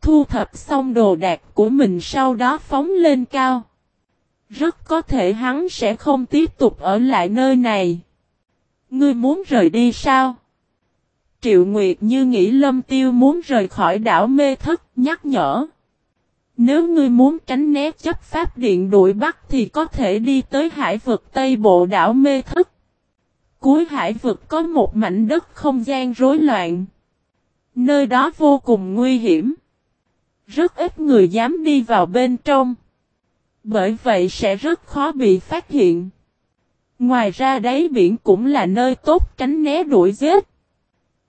Thu thập xong đồ đạc của mình sau đó phóng lên cao. Rất có thể hắn sẽ không tiếp tục ở lại nơi này. Ngươi muốn rời đi sao? Triệu Nguyệt như nghĩ lâm tiêu muốn rời khỏi đảo mê thất nhắc nhở. Nếu ngươi muốn tránh né chấp pháp điện đuổi bắt thì có thể đi tới hải vực Tây Bộ đảo Mê Thức. Cuối hải vực có một mảnh đất không gian rối loạn. Nơi đó vô cùng nguy hiểm. Rất ít người dám đi vào bên trong. Bởi vậy sẽ rất khó bị phát hiện. Ngoài ra đáy biển cũng là nơi tốt tránh né đuổi giết.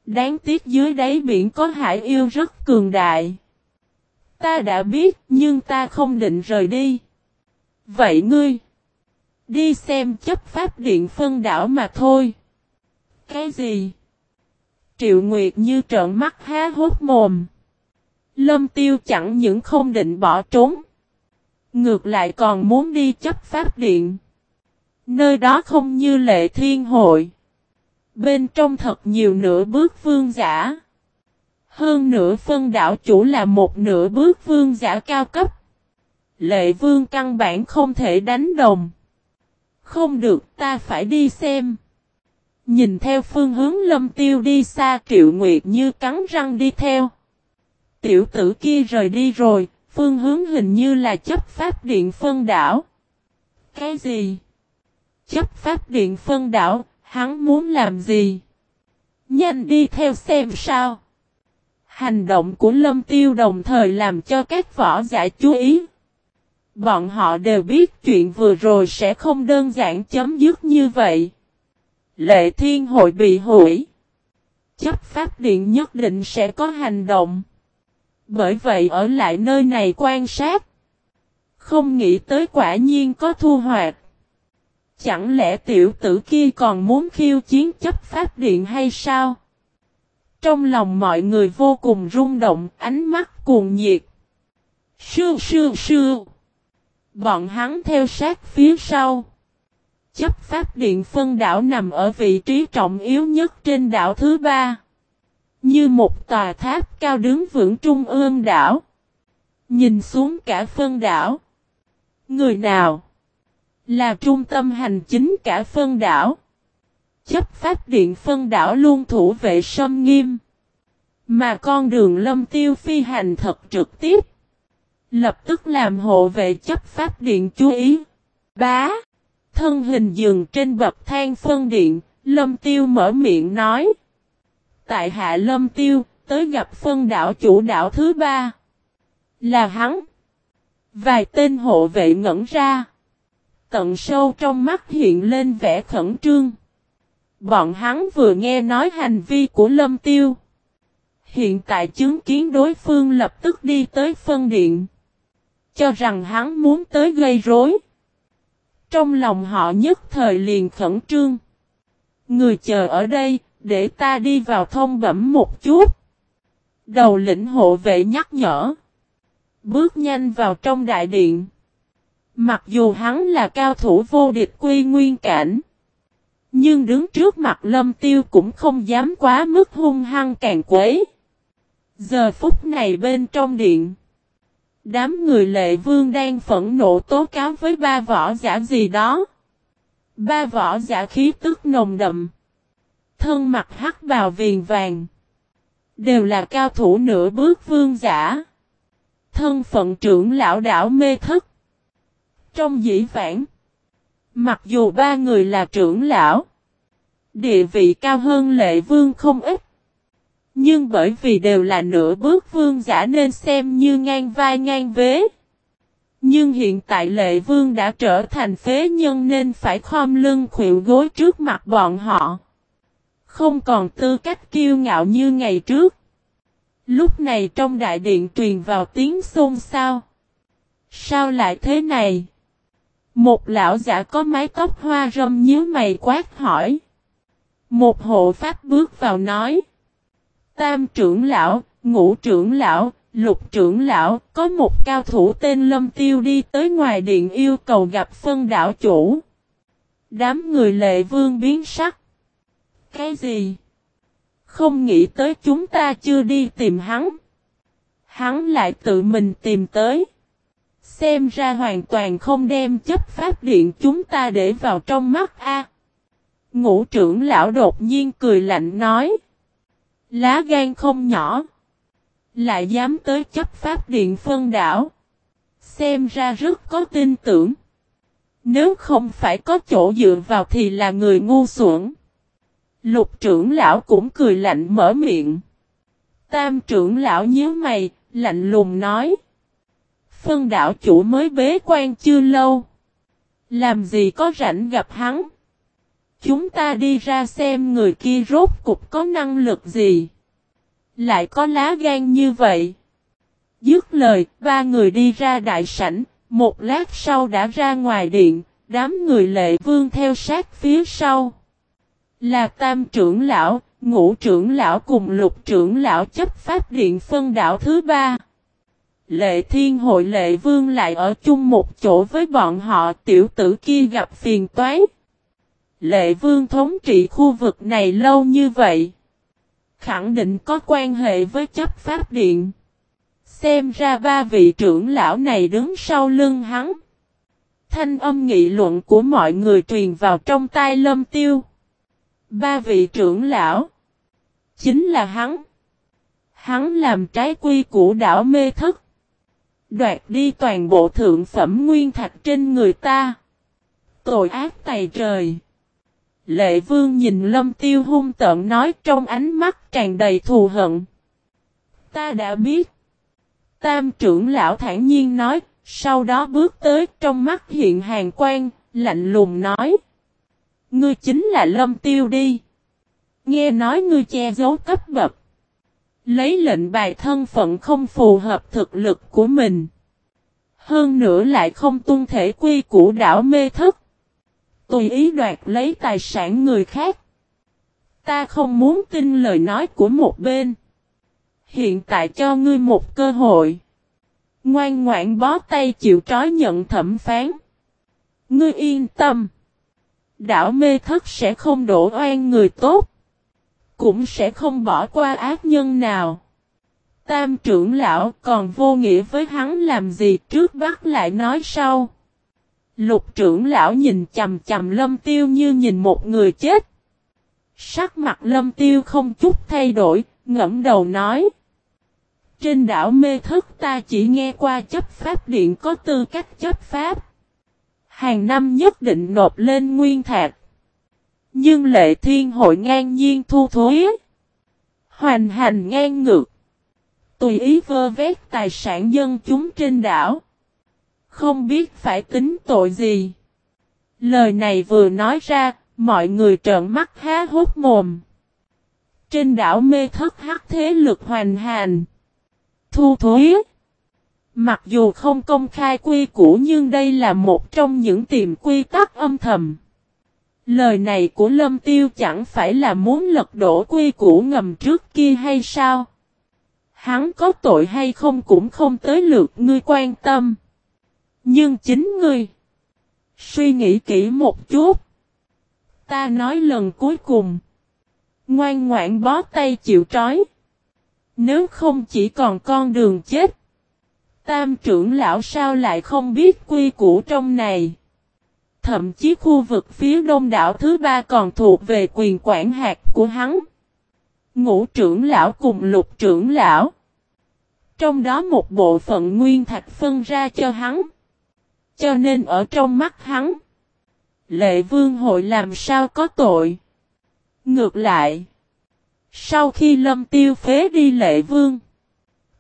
Đáng tiếc dưới đáy biển có hải yêu rất cường đại. Ta đã biết, nhưng ta không định rời đi. Vậy ngươi? Đi xem chấp pháp điện phân đảo mà thôi. Cái gì? Triệu Nguyệt như trợn mắt há hốt mồm. Lâm tiêu chẳng những không định bỏ trốn. Ngược lại còn muốn đi chấp pháp điện. Nơi đó không như lệ thiên hội. Bên trong thật nhiều nửa bước vương giả. Hơn nửa phân đảo chủ là một nửa bước vương giả cao cấp. Lệ vương căn bản không thể đánh đồng. Không được ta phải đi xem. Nhìn theo phương hướng lâm tiêu đi xa triệu nguyệt như cắn răng đi theo. Tiểu tử kia rời đi rồi, phương hướng hình như là chấp pháp điện phân đảo. Cái gì? Chấp pháp điện phân đảo, hắn muốn làm gì? Nhanh đi theo xem sao. Hành động của lâm tiêu đồng thời làm cho các võ giả chú ý. Bọn họ đều biết chuyện vừa rồi sẽ không đơn giản chấm dứt như vậy. Lệ thiên hội bị hủy. Chấp pháp điện nhất định sẽ có hành động. Bởi vậy ở lại nơi này quan sát. Không nghĩ tới quả nhiên có thu hoạch. Chẳng lẽ tiểu tử kia còn muốn khiêu chiến chấp pháp điện hay sao? Trong lòng mọi người vô cùng rung động, ánh mắt cuồng nhiệt. Sư sư sư. Bọn hắn theo sát phía sau. Chấp pháp điện phân đảo nằm ở vị trí trọng yếu nhất trên đảo thứ ba. Như một tòa tháp cao đứng vững trung ương đảo. Nhìn xuống cả phân đảo. Người nào? Là trung tâm hành chính cả phân đảo. Chấp pháp điện phân đảo luôn thủ vệ sâm nghiêm. Mà con đường lâm tiêu phi hành thật trực tiếp. Lập tức làm hộ vệ chấp pháp điện chú ý. Bá. Thân hình dừng trên bậc thang phân điện, lâm tiêu mở miệng nói. Tại hạ lâm tiêu, tới gặp phân đảo chủ đảo thứ ba. Là hắn. Vài tên hộ vệ ngẩn ra. Tận sâu trong mắt hiện lên vẻ khẩn trương. Bọn hắn vừa nghe nói hành vi của lâm tiêu. Hiện tại chứng kiến đối phương lập tức đi tới phân điện. Cho rằng hắn muốn tới gây rối. Trong lòng họ nhất thời liền khẩn trương. Người chờ ở đây, để ta đi vào thông bẩm một chút. Đầu lĩnh hộ vệ nhắc nhở. Bước nhanh vào trong đại điện. Mặc dù hắn là cao thủ vô địch quy nguyên cảnh. Nhưng đứng trước mặt lâm tiêu cũng không dám quá mức hung hăng càng quấy. Giờ phút này bên trong điện. Đám người lệ vương đang phẫn nộ tố cáo với ba võ giả gì đó. Ba võ giả khí tức nồng đậm. Thân mặt hắc bào viền vàng. Đều là cao thủ nửa bước vương giả. Thân phận trưởng lão đảo mê thức. Trong dĩ vãng. Mặc dù ba người là trưởng lão. Địa vị cao hơn lệ vương không ít. Nhưng bởi vì đều là nửa bước vương giả nên xem như ngang vai ngang vế. Nhưng hiện tại lệ vương đã trở thành phế nhân nên phải khom lưng khuỵu gối trước mặt bọn họ. Không còn tư cách kiêu ngạo như ngày trước. Lúc này trong đại điện truyền vào tiếng xôn xao. Sao lại thế này? Một lão giả có mái tóc hoa râm nhíu mày quát hỏi. Một hộ pháp bước vào nói. Tam trưởng lão, ngũ trưởng lão, lục trưởng lão, có một cao thủ tên Lâm Tiêu đi tới ngoài điện yêu cầu gặp phân đảo chủ. Đám người lệ vương biến sắc. Cái gì? Không nghĩ tới chúng ta chưa đi tìm hắn. Hắn lại tự mình tìm tới. Xem ra hoàn toàn không đem chấp pháp điện chúng ta để vào trong mắt a. Ngũ trưởng lão đột nhiên cười lạnh nói. Lá gan không nhỏ. Lại dám tới chấp pháp điện phân đảo. Xem ra rất có tin tưởng. Nếu không phải có chỗ dựa vào thì là người ngu xuẩn. Lục trưởng lão cũng cười lạnh mở miệng. Tam trưởng lão nhíu mày, lạnh lùng nói. Phân đảo chủ mới bế quan chưa lâu. Làm gì có rảnh gặp hắn. Chúng ta đi ra xem người kia rốt cục có năng lực gì. Lại có lá gan như vậy. Dứt lời, ba người đi ra đại sảnh, một lát sau đã ra ngoài điện, đám người lệ vương theo sát phía sau. Là tam trưởng lão, ngũ trưởng lão cùng lục trưởng lão chấp pháp điện phân đảo thứ ba. Lệ thiên hội lệ vương lại ở chung một chỗ với bọn họ tiểu tử kia gặp phiền toái, Lệ vương thống trị khu vực này lâu như vậy. Khẳng định có quan hệ với chấp pháp điện. Xem ra ba vị trưởng lão này đứng sau lưng hắn. Thanh âm nghị luận của mọi người truyền vào trong tai lâm tiêu. Ba vị trưởng lão. Chính là hắn. Hắn làm trái quy của đảo mê thức. Đoạt đi toàn bộ thượng phẩm nguyên thạch trên người ta. Tội ác tày trời. Lệ vương nhìn lâm tiêu hung tợn nói trong ánh mắt tràn đầy thù hận. Ta đã biết. Tam trưởng lão thản nhiên nói, sau đó bước tới trong mắt hiện hàng quan, lạnh lùng nói. Ngươi chính là lâm tiêu đi. Nghe nói ngươi che giấu cấp bậc. Lấy lệnh bài thân phận không phù hợp thực lực của mình. Hơn nữa lại không tuân thể quy của đảo mê thức. Tùy ý đoạt lấy tài sản người khác. Ta không muốn tin lời nói của một bên. Hiện tại cho ngươi một cơ hội. Ngoan ngoãn bó tay chịu trói nhận thẩm phán. Ngươi yên tâm. Đảo mê thất sẽ không đổ oan người tốt. Cũng sẽ không bỏ qua ác nhân nào. Tam trưởng lão còn vô nghĩa với hắn làm gì trước bắt lại nói sau. Lục trưởng lão nhìn chầm chầm lâm tiêu như nhìn một người chết. Sắc mặt lâm tiêu không chút thay đổi, ngẫm đầu nói. Trên đảo mê thức ta chỉ nghe qua chấp pháp điện có tư cách chấp pháp. Hàng năm nhất định nộp lên nguyên thạc. Nhưng lệ thiên hội ngang nhiên thu thuế. Hoành hành ngang ngược. Tùy ý vơ vét tài sản dân chúng trên đảo. Không biết phải tính tội gì. Lời này vừa nói ra, mọi người trợn mắt há hốt mồm. Trên đảo mê thất hắc thế lực hoành hành. Thu thuế. Mặc dù không công khai quy củ nhưng đây là một trong những tiềm quy tắc âm thầm. Lời này của Lâm Tiêu chẳng phải là muốn lật đổ quy củ ngầm trước kia hay sao? Hắn có tội hay không cũng không tới lượt ngươi quan tâm. Nhưng chính ngươi, suy nghĩ kỹ một chút. Ta nói lần cuối cùng, ngoan ngoãn bó tay chịu trói. Nếu không chỉ còn con đường chết. Tam trưởng lão sao lại không biết quy củ trong này. Thậm chí khu vực phía đông đảo thứ ba còn thuộc về quyền quản hạt của hắn. Ngũ trưởng lão cùng lục trưởng lão. Trong đó một bộ phận nguyên thạch phân ra cho hắn. Cho nên ở trong mắt hắn. Lệ vương hội làm sao có tội. Ngược lại. Sau khi lâm tiêu phế đi lệ vương.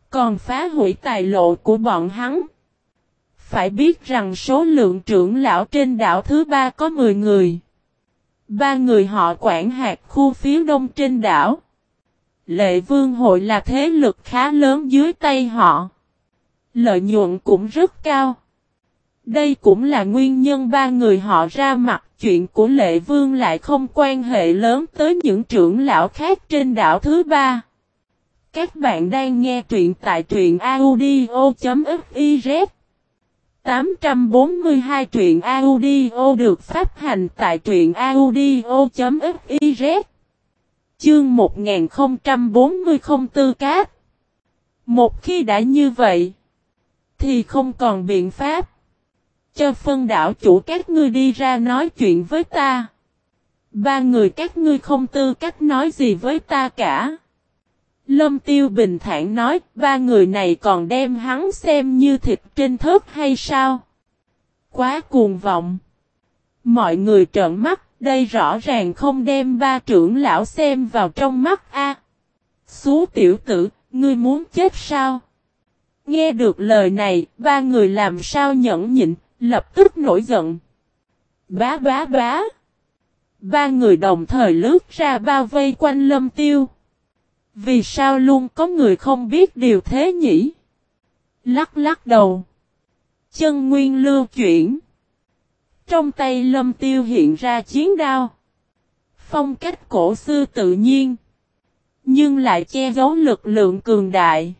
Còn phá hủy tài lộ của bọn hắn. Phải biết rằng số lượng trưởng lão trên đảo thứ ba có 10 người. Ba người họ quản hạt khu phía đông trên đảo. Lệ vương hội là thế lực khá lớn dưới tay họ. Lợi nhuận cũng rất cao. Đây cũng là nguyên nhân ba người họ ra mặt, chuyện của lệ vương lại không quan hệ lớn tới những trưởng lão khác trên đảo thứ ba. Các bạn đang nghe truyện tại truyện audio.fif 842 truyện audio được phát hành tại truyện audio.fiz Chương 1040 không tư cát Một khi đã như vậy, Thì không còn biện pháp cho phân đảo chủ các ngươi đi ra nói chuyện với ta. Ba người các ngươi không tư cách nói gì với ta cả. Lâm Tiêu bình thản nói, ba người này còn đem hắn xem như thịt trên thớt hay sao? Quá cuồng vọng. Mọi người trợn mắt, đây rõ ràng không đem ba trưởng lão xem vào trong mắt a. Xú tiểu tử, ngươi muốn chết sao? Nghe được lời này, ba người làm sao nhẫn nhịn, Lập tức nổi giận. Bá bá bá. Ba người đồng thời lướt ra bao vây quanh lâm tiêu. Vì sao luôn có người không biết điều thế nhỉ? Lắc lắc đầu. Chân nguyên lưu chuyển. Trong tay lâm tiêu hiện ra chiến đao. Phong cách cổ xưa tự nhiên. Nhưng lại che giấu lực lượng cường đại.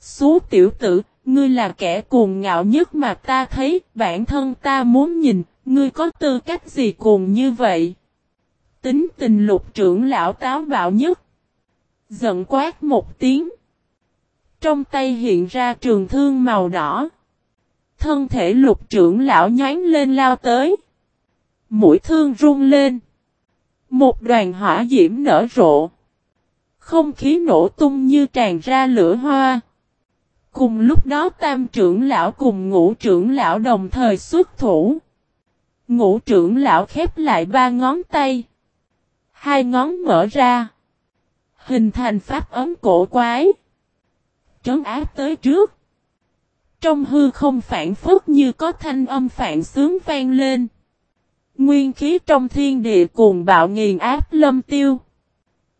Xú tiểu tử, Ngươi là kẻ cuồng ngạo nhất mà ta thấy, bản thân ta muốn nhìn, ngươi có tư cách gì cuồng như vậy? Tính tình lục trưởng lão táo bạo nhất. Giận quát một tiếng. Trong tay hiện ra trường thương màu đỏ. Thân thể lục trưởng lão nhánh lên lao tới. Mũi thương rung lên. Một đoàn hỏa diễm nở rộ. Không khí nổ tung như tràn ra lửa hoa. Cùng lúc đó tam trưởng lão cùng ngũ trưởng lão đồng thời xuất thủ. Ngũ trưởng lão khép lại ba ngón tay. Hai ngón mở ra. Hình thành pháp ấm cổ quái. Trấn áp tới trước. Trong hư không phản phức như có thanh âm phản sướng vang lên. Nguyên khí trong thiên địa cuồng bạo nghiền áp lâm tiêu.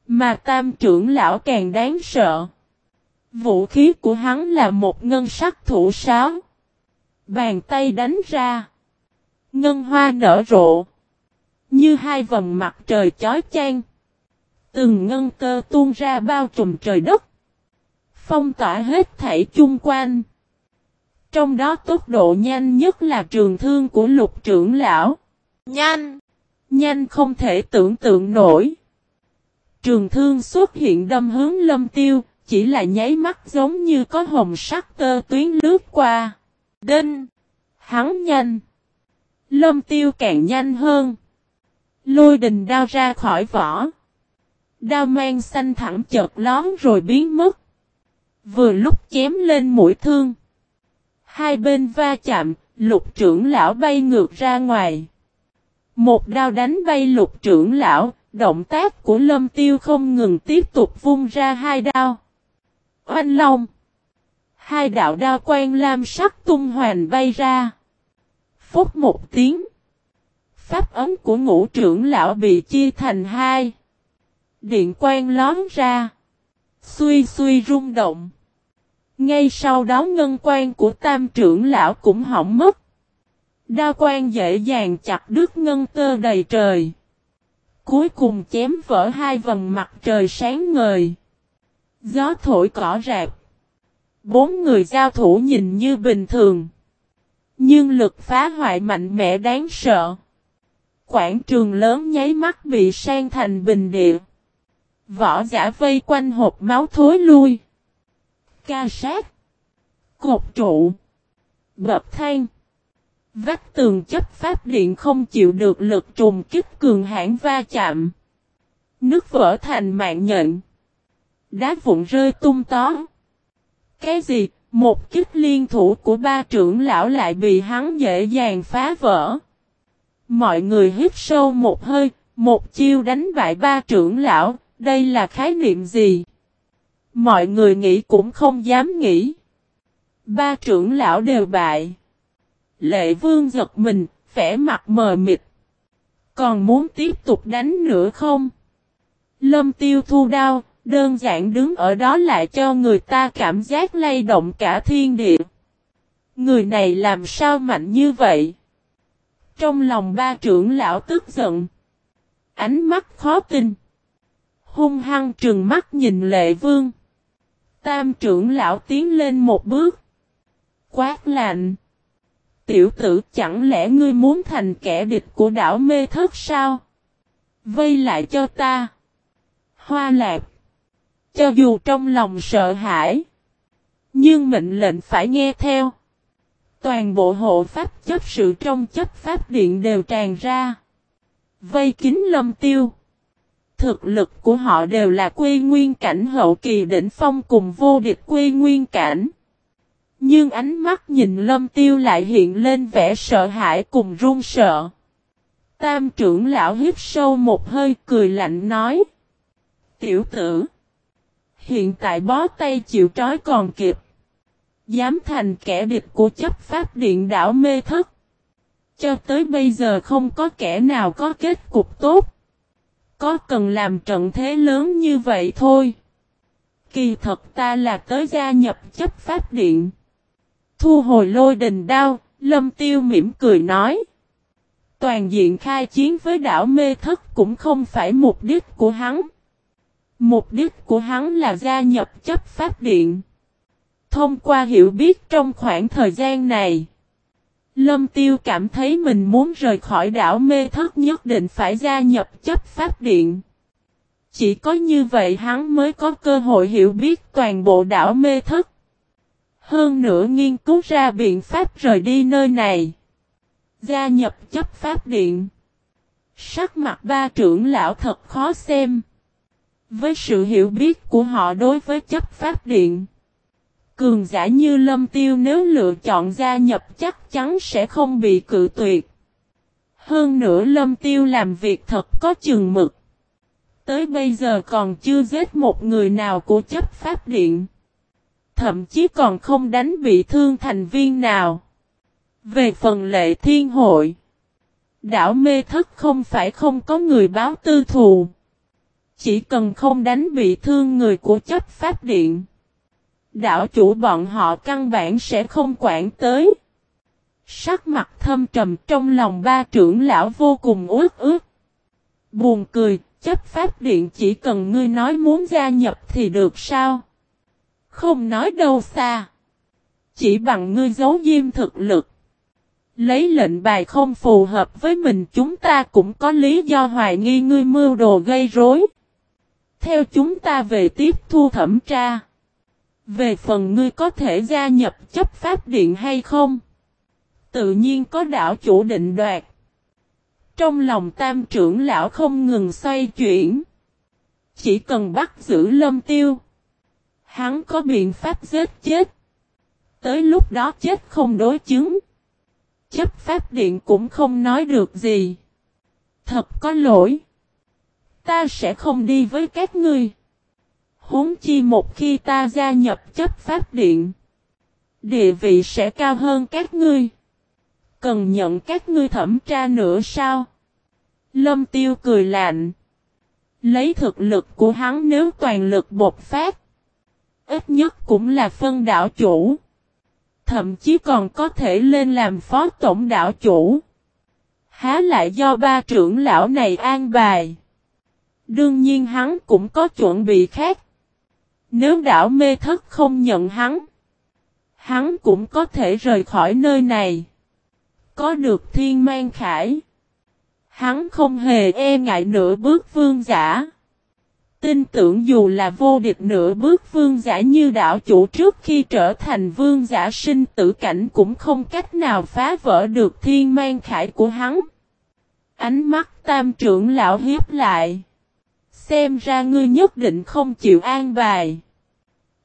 Mà tam trưởng lão càng đáng sợ. Vũ khí của hắn là một ngân sắc thủ sáo. Bàn tay đánh ra. Ngân hoa nở rộ. Như hai vầng mặt trời chói chang. Từng ngân tơ tuôn ra bao trùm trời đất. Phong tỏa hết thảy chung quanh. Trong đó tốc độ nhanh nhất là trường thương của lục trưởng lão. Nhanh! Nhanh không thể tưởng tượng nổi. Trường thương xuất hiện đâm hướng lâm tiêu, chỉ là nháy mắt giống như có hồng sắc tơ tuyến lướt qua. Đinh! Hắn nhanh! Lâm tiêu càng nhanh hơn. Lôi đình đao ra khỏi vỏ. Đao mang xanh thẳng chợt lón rồi biến mất. Vừa lúc chém lên mũi thương. Hai bên va chạm, lục trưởng lão bay ngược ra ngoài. Một đao đánh bay lục trưởng lão, động tác của lâm tiêu không ngừng tiếp tục vung ra hai đao. Oanh long. Hai đạo đao quen lam sắc tung hoành bay ra. Phúc một tiếng. Pháp ấm của ngũ trưởng lão bị chia thành hai. Điện quan lón ra. Xuy xuy rung động. Ngay sau đó ngân quan của tam trưởng lão cũng hỏng mất. đa quan dễ dàng chặt đứt ngân tơ đầy trời. Cuối cùng chém vỡ hai vầng mặt trời sáng ngời. Gió thổi cỏ rạp. Bốn người giao thủ nhìn như bình thường. Nhưng lực phá hoại mạnh mẽ đáng sợ. Quảng trường lớn nháy mắt bị sang thành bình địa. Võ giả vây quanh hộp máu thối lui. Ca sát. Cột trụ. Bập than. Vách tường chấp pháp điện không chịu được lực trùng kích cường hãn va chạm. Nước vỡ thành mạng nhện. Đá vụn rơi tung tó. Cái gì? Một kích liên thủ của ba trưởng lão lại bị hắn dễ dàng phá vỡ. Mọi người hít sâu một hơi, một chiêu đánh bại ba trưởng lão, đây là khái niệm gì? Mọi người nghĩ cũng không dám nghĩ. Ba trưởng lão đều bại. Lệ vương giật mình, vẻ mặt mờ mịt. Còn muốn tiếp tục đánh nữa không? Lâm tiêu thu đao, đơn giản đứng ở đó lại cho người ta cảm giác lay động cả thiên địa. Người này làm sao mạnh như vậy? Trong lòng ba trưởng lão tức giận. Ánh mắt khó tin. Hung hăng trừng mắt nhìn lệ vương. Tam trưởng lão tiến lên một bước. Quát lạnh. Tiểu tử, chẳng lẽ ngươi muốn thành kẻ địch của đảo mê thất sao? Vây lại cho ta. Hoa lạc. Cho dù trong lòng sợ hãi. Nhưng mệnh lệnh phải nghe theo. Toàn bộ hộ pháp chấp sự trong chấp pháp điện đều tràn ra. Vây kính lâm tiêu. Thực lực của họ đều là quê nguyên cảnh hậu kỳ đỉnh phong cùng vô địch quê nguyên cảnh. Nhưng ánh mắt nhìn lâm tiêu lại hiện lên vẻ sợ hãi cùng run sợ. Tam trưởng lão hít sâu một hơi cười lạnh nói. Tiểu tử. Hiện tại bó tay chịu trói còn kịp. Dám thành kẻ địch của chấp pháp điện đảo mê thất. Cho tới bây giờ không có kẻ nào có kết cục tốt. Có cần làm trận thế lớn như vậy thôi. Kỳ thật ta là tới gia nhập chấp pháp điện. Thu hồi lôi đình đao, lâm tiêu mỉm cười nói. Toàn diện khai chiến với đảo mê thất cũng không phải mục đích của hắn. Mục đích của hắn là gia nhập chấp pháp điện. Thông qua hiểu biết trong khoảng thời gian này, Lâm Tiêu cảm thấy mình muốn rời khỏi đảo mê thất nhất định phải gia nhập chấp pháp điện. Chỉ có như vậy hắn mới có cơ hội hiểu biết toàn bộ đảo mê thất. Hơn nữa nghiên cứu ra biện pháp rời đi nơi này. Gia nhập chấp pháp điện. Sắc mặt ba trưởng lão thật khó xem. Với sự hiểu biết của họ đối với chấp pháp điện. Cường giả như lâm tiêu nếu lựa chọn gia nhập chắc chắn sẽ không bị cự tuyệt. Hơn nữa lâm tiêu làm việc thật có chừng mực. Tới bây giờ còn chưa giết một người nào của chấp pháp điện. Thậm chí còn không đánh bị thương thành viên nào. Về phần lệ thiên hội. Đảo mê thất không phải không có người báo tư thù. Chỉ cần không đánh bị thương người của chấp pháp điện đạo chủ bọn họ căn bản sẽ không quản tới. Sắc mặt thâm trầm trong lòng ba trưởng lão vô cùng ướt ướt. Buồn cười, chấp pháp điện chỉ cần ngươi nói muốn gia nhập thì được sao? Không nói đâu xa. Chỉ bằng ngươi giấu diêm thực lực. Lấy lệnh bài không phù hợp với mình chúng ta cũng có lý do hoài nghi ngươi mưu đồ gây rối. Theo chúng ta về tiếp thu thẩm tra. Về phần ngươi có thể gia nhập chấp pháp điện hay không? Tự nhiên có đảo chủ định đoạt. Trong lòng tam trưởng lão không ngừng xoay chuyển. Chỉ cần bắt giữ lâm tiêu. Hắn có biện pháp giết chết. Tới lúc đó chết không đối chứng. Chấp pháp điện cũng không nói được gì. Thật có lỗi. Ta sẽ không đi với các ngươi. Huống chi một khi ta gia nhập chấp pháp điện. Địa vị sẽ cao hơn các ngươi. Cần nhận các ngươi thẩm tra nữa sao? Lâm tiêu cười lạnh. Lấy thực lực của hắn nếu toàn lực bột phát. Ít nhất cũng là phân đảo chủ. Thậm chí còn có thể lên làm phó tổng đảo chủ. Há lại do ba trưởng lão này an bài. Đương nhiên hắn cũng có chuẩn bị khác. Nếu đảo mê thất không nhận hắn. Hắn cũng có thể rời khỏi nơi này. Có được thiên mang khải. Hắn không hề e ngại nửa bước vương giả. Tin tưởng dù là vô địch nửa bước vương giả như đảo chủ trước khi trở thành vương giả sinh tử cảnh cũng không cách nào phá vỡ được thiên mang khải của hắn. Ánh mắt tam trưởng lão hiếp lại. Xem ra ngươi nhất định không chịu an bài.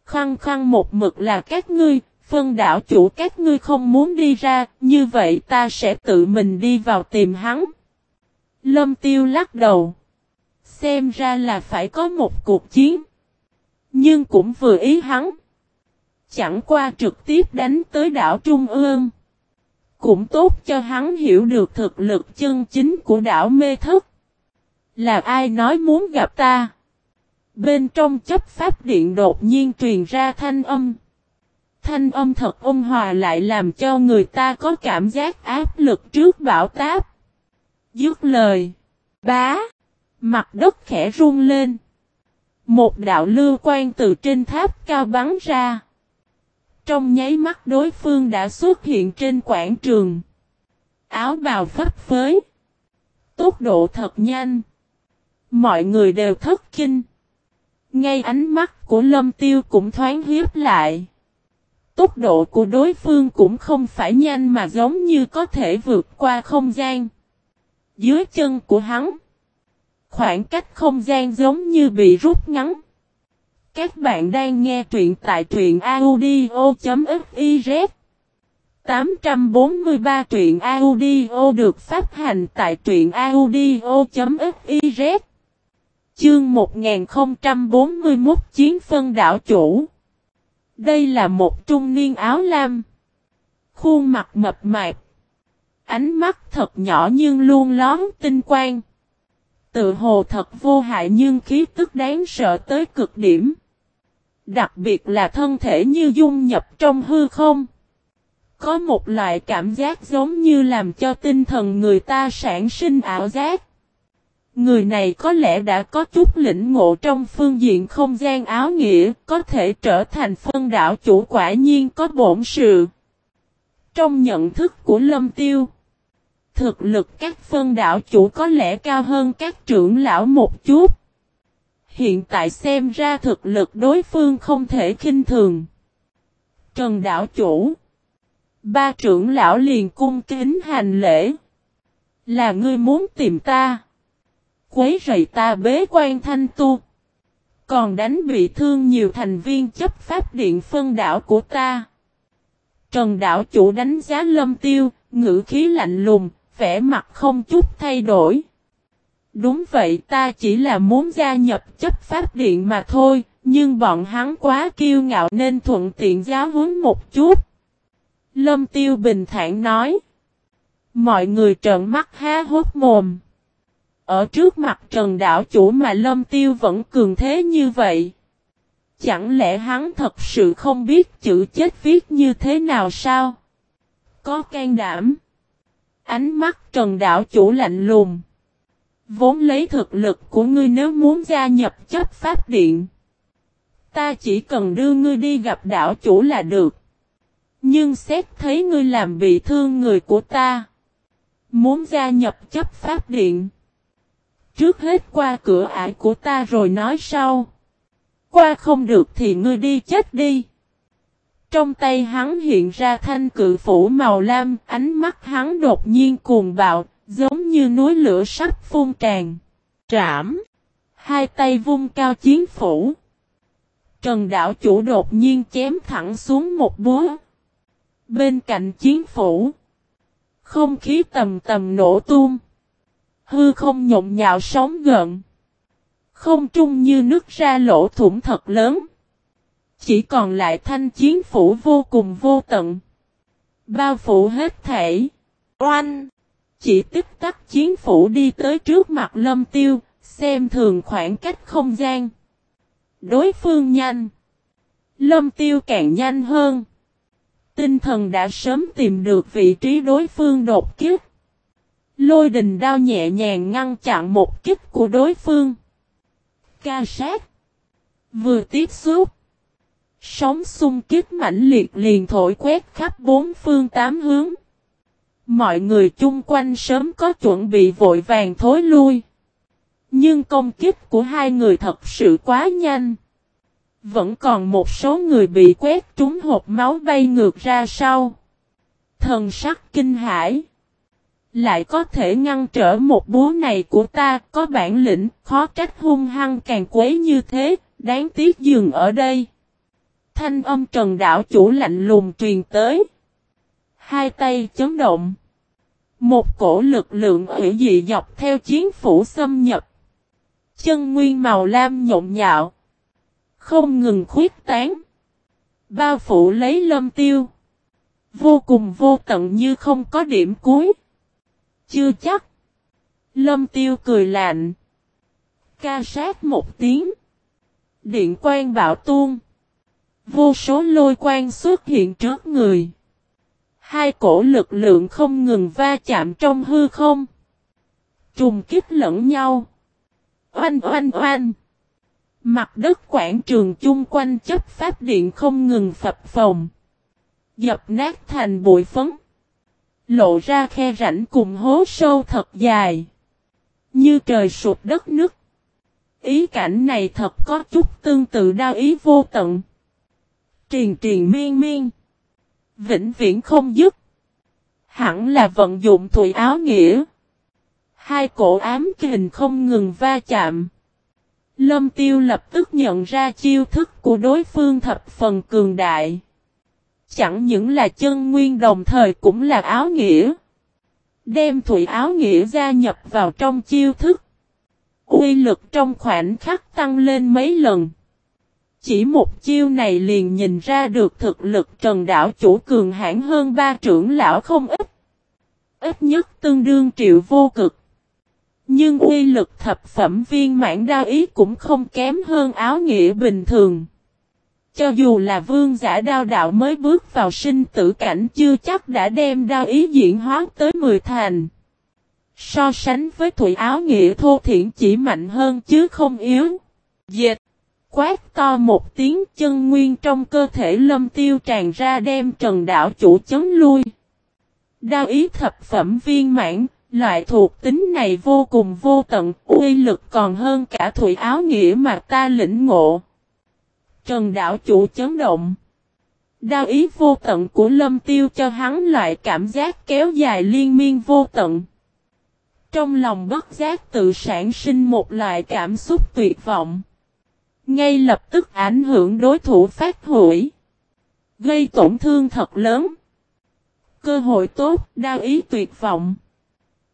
Khăn khăn một mực là các ngươi, phân đảo chủ các ngươi không muốn đi ra, như vậy ta sẽ tự mình đi vào tìm hắn. Lâm tiêu lắc đầu. Xem ra là phải có một cuộc chiến. Nhưng cũng vừa ý hắn. Chẳng qua trực tiếp đánh tới đảo Trung ương. Cũng tốt cho hắn hiểu được thực lực chân chính của đảo mê thức. Là ai nói muốn gặp ta? Bên trong chấp pháp điện đột nhiên truyền ra thanh âm. Thanh âm thật ôn hòa lại làm cho người ta có cảm giác áp lực trước bão táp. Dứt lời. Bá. Mặt đất khẽ rung lên. Một đạo lưu quan từ trên tháp cao bắn ra. Trong nháy mắt đối phương đã xuất hiện trên quảng trường. Áo bào phấp phới. Tốc độ thật nhanh. Mọi người đều thất kinh. Ngay ánh mắt của lâm tiêu cũng thoáng hiếp lại. Tốc độ của đối phương cũng không phải nhanh mà giống như có thể vượt qua không gian. Dưới chân của hắn. Khoảng cách không gian giống như bị rút ngắn. Các bạn đang nghe truyện tại truyện audio.fiz 843 truyện audio được phát hành tại truyện audio.fiz Chương 1041 Chiến phân đảo chủ Đây là một trung niên áo lam. Khuôn mặt mập mạp. Ánh mắt thật nhỏ nhưng luôn lón tinh quang. Tự hồ thật vô hại nhưng khí tức đáng sợ tới cực điểm. Đặc biệt là thân thể như dung nhập trong hư không. Có một loại cảm giác giống như làm cho tinh thần người ta sản sinh ảo giác. Người này có lẽ đã có chút lĩnh ngộ trong phương diện không gian áo nghĩa, có thể trở thành phân đảo chủ quả nhiên có bổn sự. Trong nhận thức của Lâm Tiêu, thực lực các phân đảo chủ có lẽ cao hơn các trưởng lão một chút. Hiện tại xem ra thực lực đối phương không thể khinh thường. Trần đảo chủ Ba trưởng lão liền cung kính hành lễ. Là ngươi muốn tìm ta. Quấy rầy ta bế quan thanh tu. Còn đánh bị thương nhiều thành viên chấp pháp điện phân đảo của ta. Trần đảo chủ đánh giá lâm tiêu, ngữ khí lạnh lùng, vẻ mặt không chút thay đổi. Đúng vậy ta chỉ là muốn gia nhập chấp pháp điện mà thôi, nhưng bọn hắn quá kiêu ngạo nên thuận tiện giáo huấn một chút. Lâm Tiêu bình thản nói. Mọi người trợn mắt há hốt mồm. Ở trước mặt Trần Đảo Chủ mà Lâm Tiêu vẫn cường thế như vậy. Chẳng lẽ hắn thật sự không biết chữ chết viết như thế nào sao? Có can đảm. Ánh mắt Trần Đảo Chủ lạnh lùng. Vốn lấy thực lực của ngươi nếu muốn gia nhập chấp pháp điện. Ta chỉ cần đưa ngươi đi gặp đảo chủ là được. Nhưng xét thấy ngươi làm bị thương người của ta. Muốn gia nhập chấp pháp điện. Trước hết qua cửa ải của ta rồi nói sau. Qua không được thì ngươi đi chết đi. Trong tay hắn hiện ra thanh cự phủ màu lam, ánh mắt hắn đột nhiên cuồng bạo, giống như núi lửa sắp phun tràn. Trảm! Hai tay vung cao chiến phủ. Trần đảo chủ đột nhiên chém thẳng xuống một búa. Bên cạnh chiến phủ. Không khí tầm tầm nổ tung. Hư không nhộn nhạo sóng gợn. Không trung như nước ra lỗ thủng thật lớn. Chỉ còn lại thanh chiến phủ vô cùng vô tận. Bao phủ hết thể. Oanh! Chỉ tức tắc chiến phủ đi tới trước mặt lâm tiêu, xem thường khoảng cách không gian. Đối phương nhanh. Lâm tiêu càng nhanh hơn. Tinh thần đã sớm tìm được vị trí đối phương đột kích. Lôi đình đao nhẹ nhàng ngăn chặn một kích của đối phương. Ca sát. Vừa tiếp xúc. Sóng xung kích mãnh liệt liền thổi quét khắp bốn phương tám hướng. Mọi người chung quanh sớm có chuẩn bị vội vàng thối lui. Nhưng công kích của hai người thật sự quá nhanh. Vẫn còn một số người bị quét trúng hộp máu bay ngược ra sau. Thần sắc kinh hãi. Lại có thể ngăn trở một búa này của ta, có bản lĩnh, khó trách hung hăng càng quấy như thế, đáng tiếc dừng ở đây. Thanh âm trần đảo chủ lạnh lùng truyền tới. Hai tay chấn động. Một cổ lực lượng ủy dị dọc theo chiến phủ xâm nhập. Chân nguyên màu lam nhộn nhạo. Không ngừng khuyết tán. Bao phủ lấy lâm tiêu. Vô cùng vô tận như không có điểm cuối. Chưa chắc. Lâm tiêu cười lạnh. Ca sát một tiếng. Điện quan bạo tuôn. Vô số lôi quan xuất hiện trước người. Hai cổ lực lượng không ngừng va chạm trong hư không. Trùng kích lẫn nhau. Oanh oanh oanh. Mặt đất quảng trường chung quanh chấp pháp điện không ngừng phập phồng. Dập nát thành bụi phấn. Lộ ra khe rãnh cùng hố sâu thật dài. Như trời sụp đất nứt. Ý cảnh này thật có chút tương tự đao ý vô tận. Triền triền miên miên. Vĩnh viễn không dứt. Hẳn là vận dụng thủy áo nghĩa. Hai cổ ám kình không ngừng va chạm. Lâm tiêu lập tức nhận ra chiêu thức của đối phương thập phần cường đại. Chẳng những là chân nguyên đồng thời cũng là áo nghĩa. Đem thủy áo nghĩa gia nhập vào trong chiêu thức. Uy lực trong khoảnh khắc tăng lên mấy lần. Chỉ một chiêu này liền nhìn ra được thực lực trần đảo chủ cường hãn hơn ba trưởng lão không ít. Ít nhất tương đương triệu vô cực. Nhưng uy lực thập phẩm viên mãn đao ý cũng không kém hơn áo nghĩa bình thường. Cho dù là vương giả đao đạo mới bước vào sinh tử cảnh chưa chắc đã đem đao ý diễn hóa tới 10 thành. So sánh với thủy áo nghĩa thô thiện chỉ mạnh hơn chứ không yếu. Dệt. Quát to một tiếng chân nguyên trong cơ thể lâm tiêu tràn ra đem trần đảo chủ chấn lui. Đao ý thập phẩm viên mãn, loại thuộc tính này vô cùng vô tận, uy lực còn hơn cả thủy áo nghĩa mà ta lĩnh ngộ. Trần đảo chủ chấn động. Đao ý vô tận của lâm tiêu cho hắn loại cảm giác kéo dài liên miên vô tận. Trong lòng bất giác tự sản sinh một loại cảm xúc tuyệt vọng. Ngay lập tức ảnh hưởng đối thủ phát hủy. Gây tổn thương thật lớn. Cơ hội tốt, đao ý tuyệt vọng.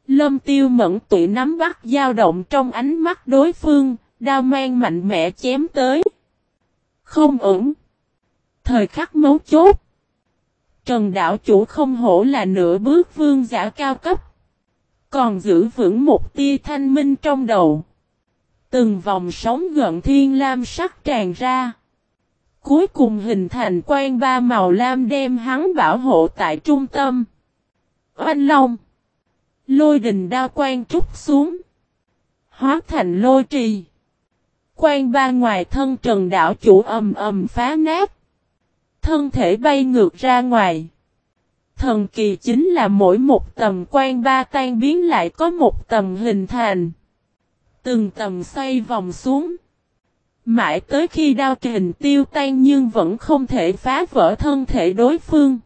Lâm tiêu mẫn tụi nắm bắt dao động trong ánh mắt đối phương, đao mang mạnh mẽ chém tới. Không ổn. Thời khắc mấu chốt. Trần Đạo chủ không hổ là nửa bước vương giả cao cấp. Còn giữ vững một tia thanh minh trong đầu. Từng vòng sóng gần thiên lam sắc tràn ra. Cuối cùng hình thành quan ba màu lam đem hắn bảo hộ tại trung tâm. Oanh Long. Lôi đình đao quan trúc xuống. Hóa thành lôi trì. Quan ba ngoài thân trần đảo chủ ầm ầm phá nát. Thân thể bay ngược ra ngoài. Thần kỳ chính là mỗi một tầm quan ba tan biến lại có một tầm hình thành. Từng tầm xoay vòng xuống. Mãi tới khi đao kình tiêu tan nhưng vẫn không thể phá vỡ thân thể đối phương.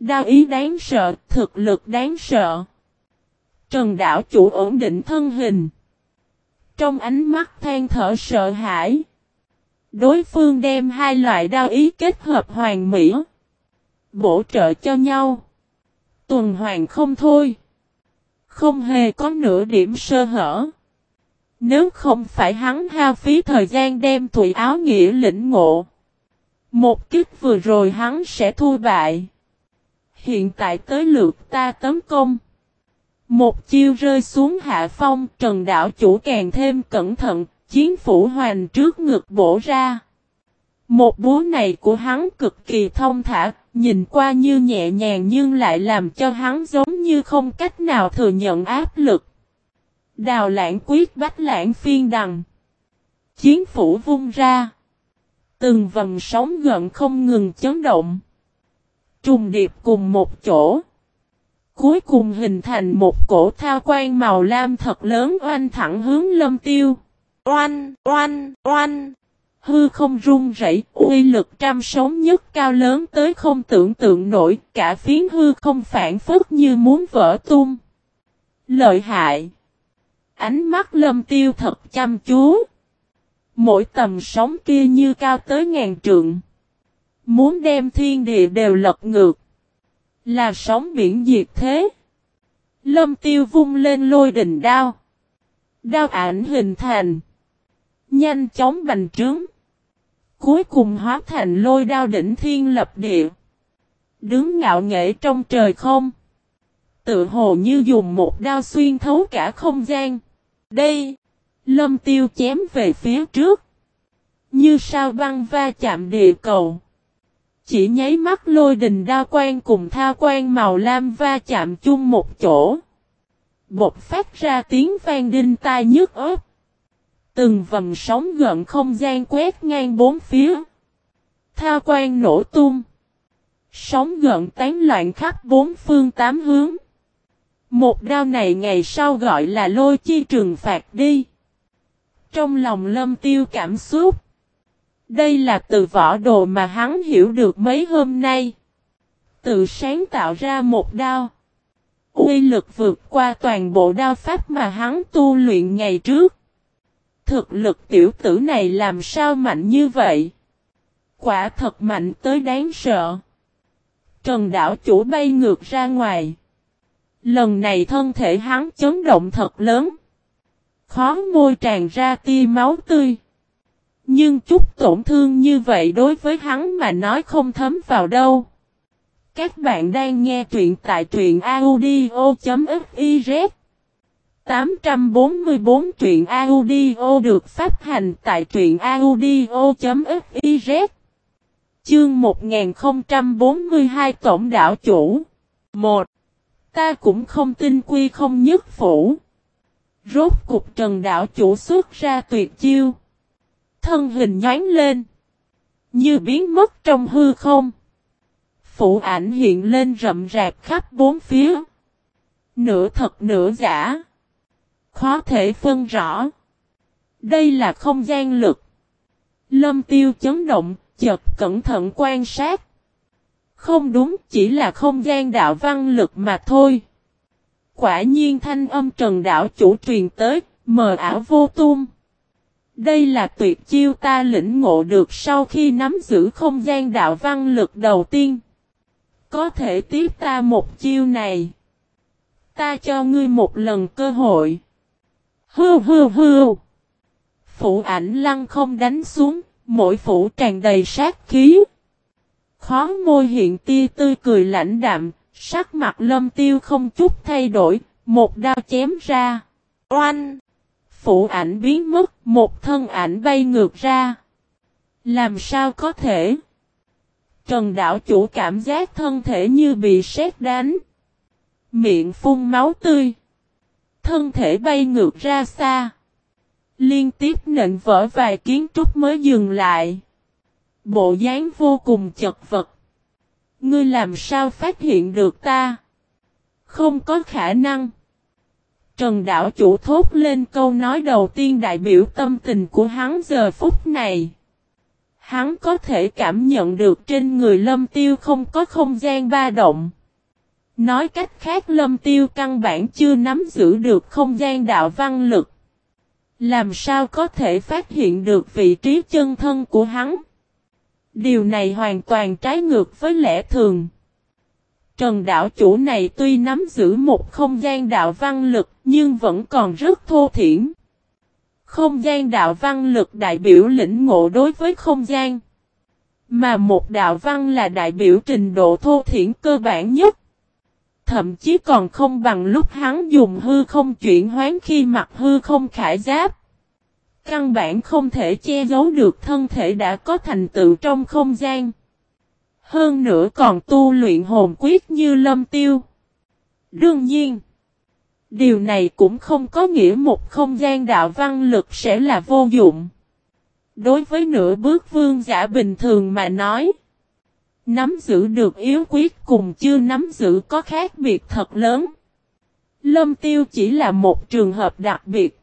Đao ý đáng sợ, thực lực đáng sợ. Trần đảo chủ ổn định thân hình. Trong ánh mắt than thở sợ hãi. Đối phương đem hai loại đao ý kết hợp hoàn mỹ. Bổ trợ cho nhau. Tuần hoàn không thôi. Không hề có nửa điểm sơ hở. Nếu không phải hắn hao phí thời gian đem thủy áo nghĩa lĩnh ngộ. Một kích vừa rồi hắn sẽ thua bại. Hiện tại tới lượt ta tấn công. Một chiêu rơi xuống hạ phong, trần đảo chủ càng thêm cẩn thận, chiến phủ hoành trước ngực bổ ra. Một búa này của hắn cực kỳ thông thả, nhìn qua như nhẹ nhàng nhưng lại làm cho hắn giống như không cách nào thừa nhận áp lực. Đào lãng quyết bách lãng phiên đằng. Chiến phủ vung ra. Từng vầng sóng gần không ngừng chấn động. Trùng điệp cùng một chỗ. Cuối cùng hình thành một cổ thao quan màu lam thật lớn oanh thẳng hướng lâm tiêu. Oanh, oanh, oanh. Hư không rung rẩy, uy lực trăm sống nhất cao lớn tới không tưởng tượng nổi, cả phiến hư không phản phất như muốn vỡ tung. Lợi hại. Ánh mắt lâm tiêu thật chăm chú. Mỗi tầm sóng kia như cao tới ngàn trượng. Muốn đem thiên địa đều lật ngược. Là sóng biển diệt thế. Lâm tiêu vung lên lôi đình đao. Đao ảnh hình thành. Nhanh chóng bành trướng. Cuối cùng hóa thành lôi đao đỉnh thiên lập địa. Đứng ngạo nghệ trong trời không. Tự hồ như dùng một đao xuyên thấu cả không gian. Đây. Lâm tiêu chém về phía trước. Như sao băng va chạm địa cầu. Chỉ nháy mắt lôi đình đa quan cùng tha quan màu lam va chạm chung một chỗ. Bột phát ra tiếng vang đinh tai nhức ớt. Từng vầm sóng gợn không gian quét ngang bốn phía. Tha quan nổ tung. Sóng gợn tán loạn khắp bốn phương tám hướng. Một đao này ngày sau gọi là lôi chi trừng phạt đi. Trong lòng lâm tiêu cảm xúc. Đây là từ võ đồ mà hắn hiểu được mấy hôm nay. Tự sáng tạo ra một đao. Uy lực vượt qua toàn bộ đao pháp mà hắn tu luyện ngày trước. Thực lực tiểu tử này làm sao mạnh như vậy? Quả thật mạnh tới đáng sợ. Trần đảo chủ bay ngược ra ngoài. Lần này thân thể hắn chấn động thật lớn. Khó môi tràn ra tia máu tươi. Nhưng chút tổn thương như vậy đối với hắn mà nói không thấm vào đâu. Các bạn đang nghe truyện tại truyện audio.fiz 844 truyện audio được phát hành tại truyện audio.fiz Chương 1042 Tổng đảo chủ 1. Ta cũng không tin quy không nhất phủ. Rốt cục trần đảo chủ xuất ra tuyệt chiêu. Thân hình nhánh lên. Như biến mất trong hư không. phụ ảnh hiện lên rậm rạp khắp bốn phía. Nửa thật nửa giả. Khó thể phân rõ. Đây là không gian lực. Lâm tiêu chấn động, chợt cẩn thận quan sát. Không đúng, chỉ là không gian đạo văn lực mà thôi. Quả nhiên thanh âm trần đạo chủ truyền tới, mờ ảo vô tung. Đây là tuyệt chiêu ta lĩnh ngộ được sau khi nắm giữ không gian đạo văn lực đầu tiên. Có thể tiếp ta một chiêu này. Ta cho ngươi một lần cơ hội. Hư hư hư. Phủ ảnh lăng không đánh xuống, mỗi phủ tràn đầy sát khí. Khó môi hiện tia tươi cười lãnh đạm, sắc mặt lâm tiêu không chút thay đổi, một đao chém ra. Oanh! Phủ ảnh biến mất, một thân ảnh bay ngược ra. Làm sao có thể? Trần đảo chủ cảm giác thân thể như bị sét đánh. Miệng phun máu tươi. Thân thể bay ngược ra xa. Liên tiếp nện vỡ vài kiến trúc mới dừng lại. Bộ dáng vô cùng chật vật. Ngươi làm sao phát hiện được ta? Không có khả năng. Trần Đảo chủ thốt lên câu nói đầu tiên đại biểu tâm tình của hắn giờ phút này. Hắn có thể cảm nhận được trên người lâm tiêu không có không gian ba động. Nói cách khác lâm tiêu căn bản chưa nắm giữ được không gian đạo văn lực. Làm sao có thể phát hiện được vị trí chân thân của hắn? Điều này hoàn toàn trái ngược với lẽ thường. Trần đạo chủ này tuy nắm giữ một không gian đạo văn lực, nhưng vẫn còn rất thô thiển. Không gian đạo văn lực đại biểu lĩnh ngộ đối với không gian. Mà một đạo văn là đại biểu trình độ thô thiển cơ bản nhất. Thậm chí còn không bằng lúc hắn dùng hư không chuyển hoán khi mặc hư không khải giáp. Căn bản không thể che giấu được thân thể đã có thành tựu trong không gian. Hơn nữa còn tu luyện hồn quyết như lâm tiêu. Đương nhiên, điều này cũng không có nghĩa một không gian đạo văn lực sẽ là vô dụng. Đối với nửa bước vương giả bình thường mà nói, nắm giữ được yếu quyết cùng chưa nắm giữ có khác biệt thật lớn. Lâm tiêu chỉ là một trường hợp đặc biệt.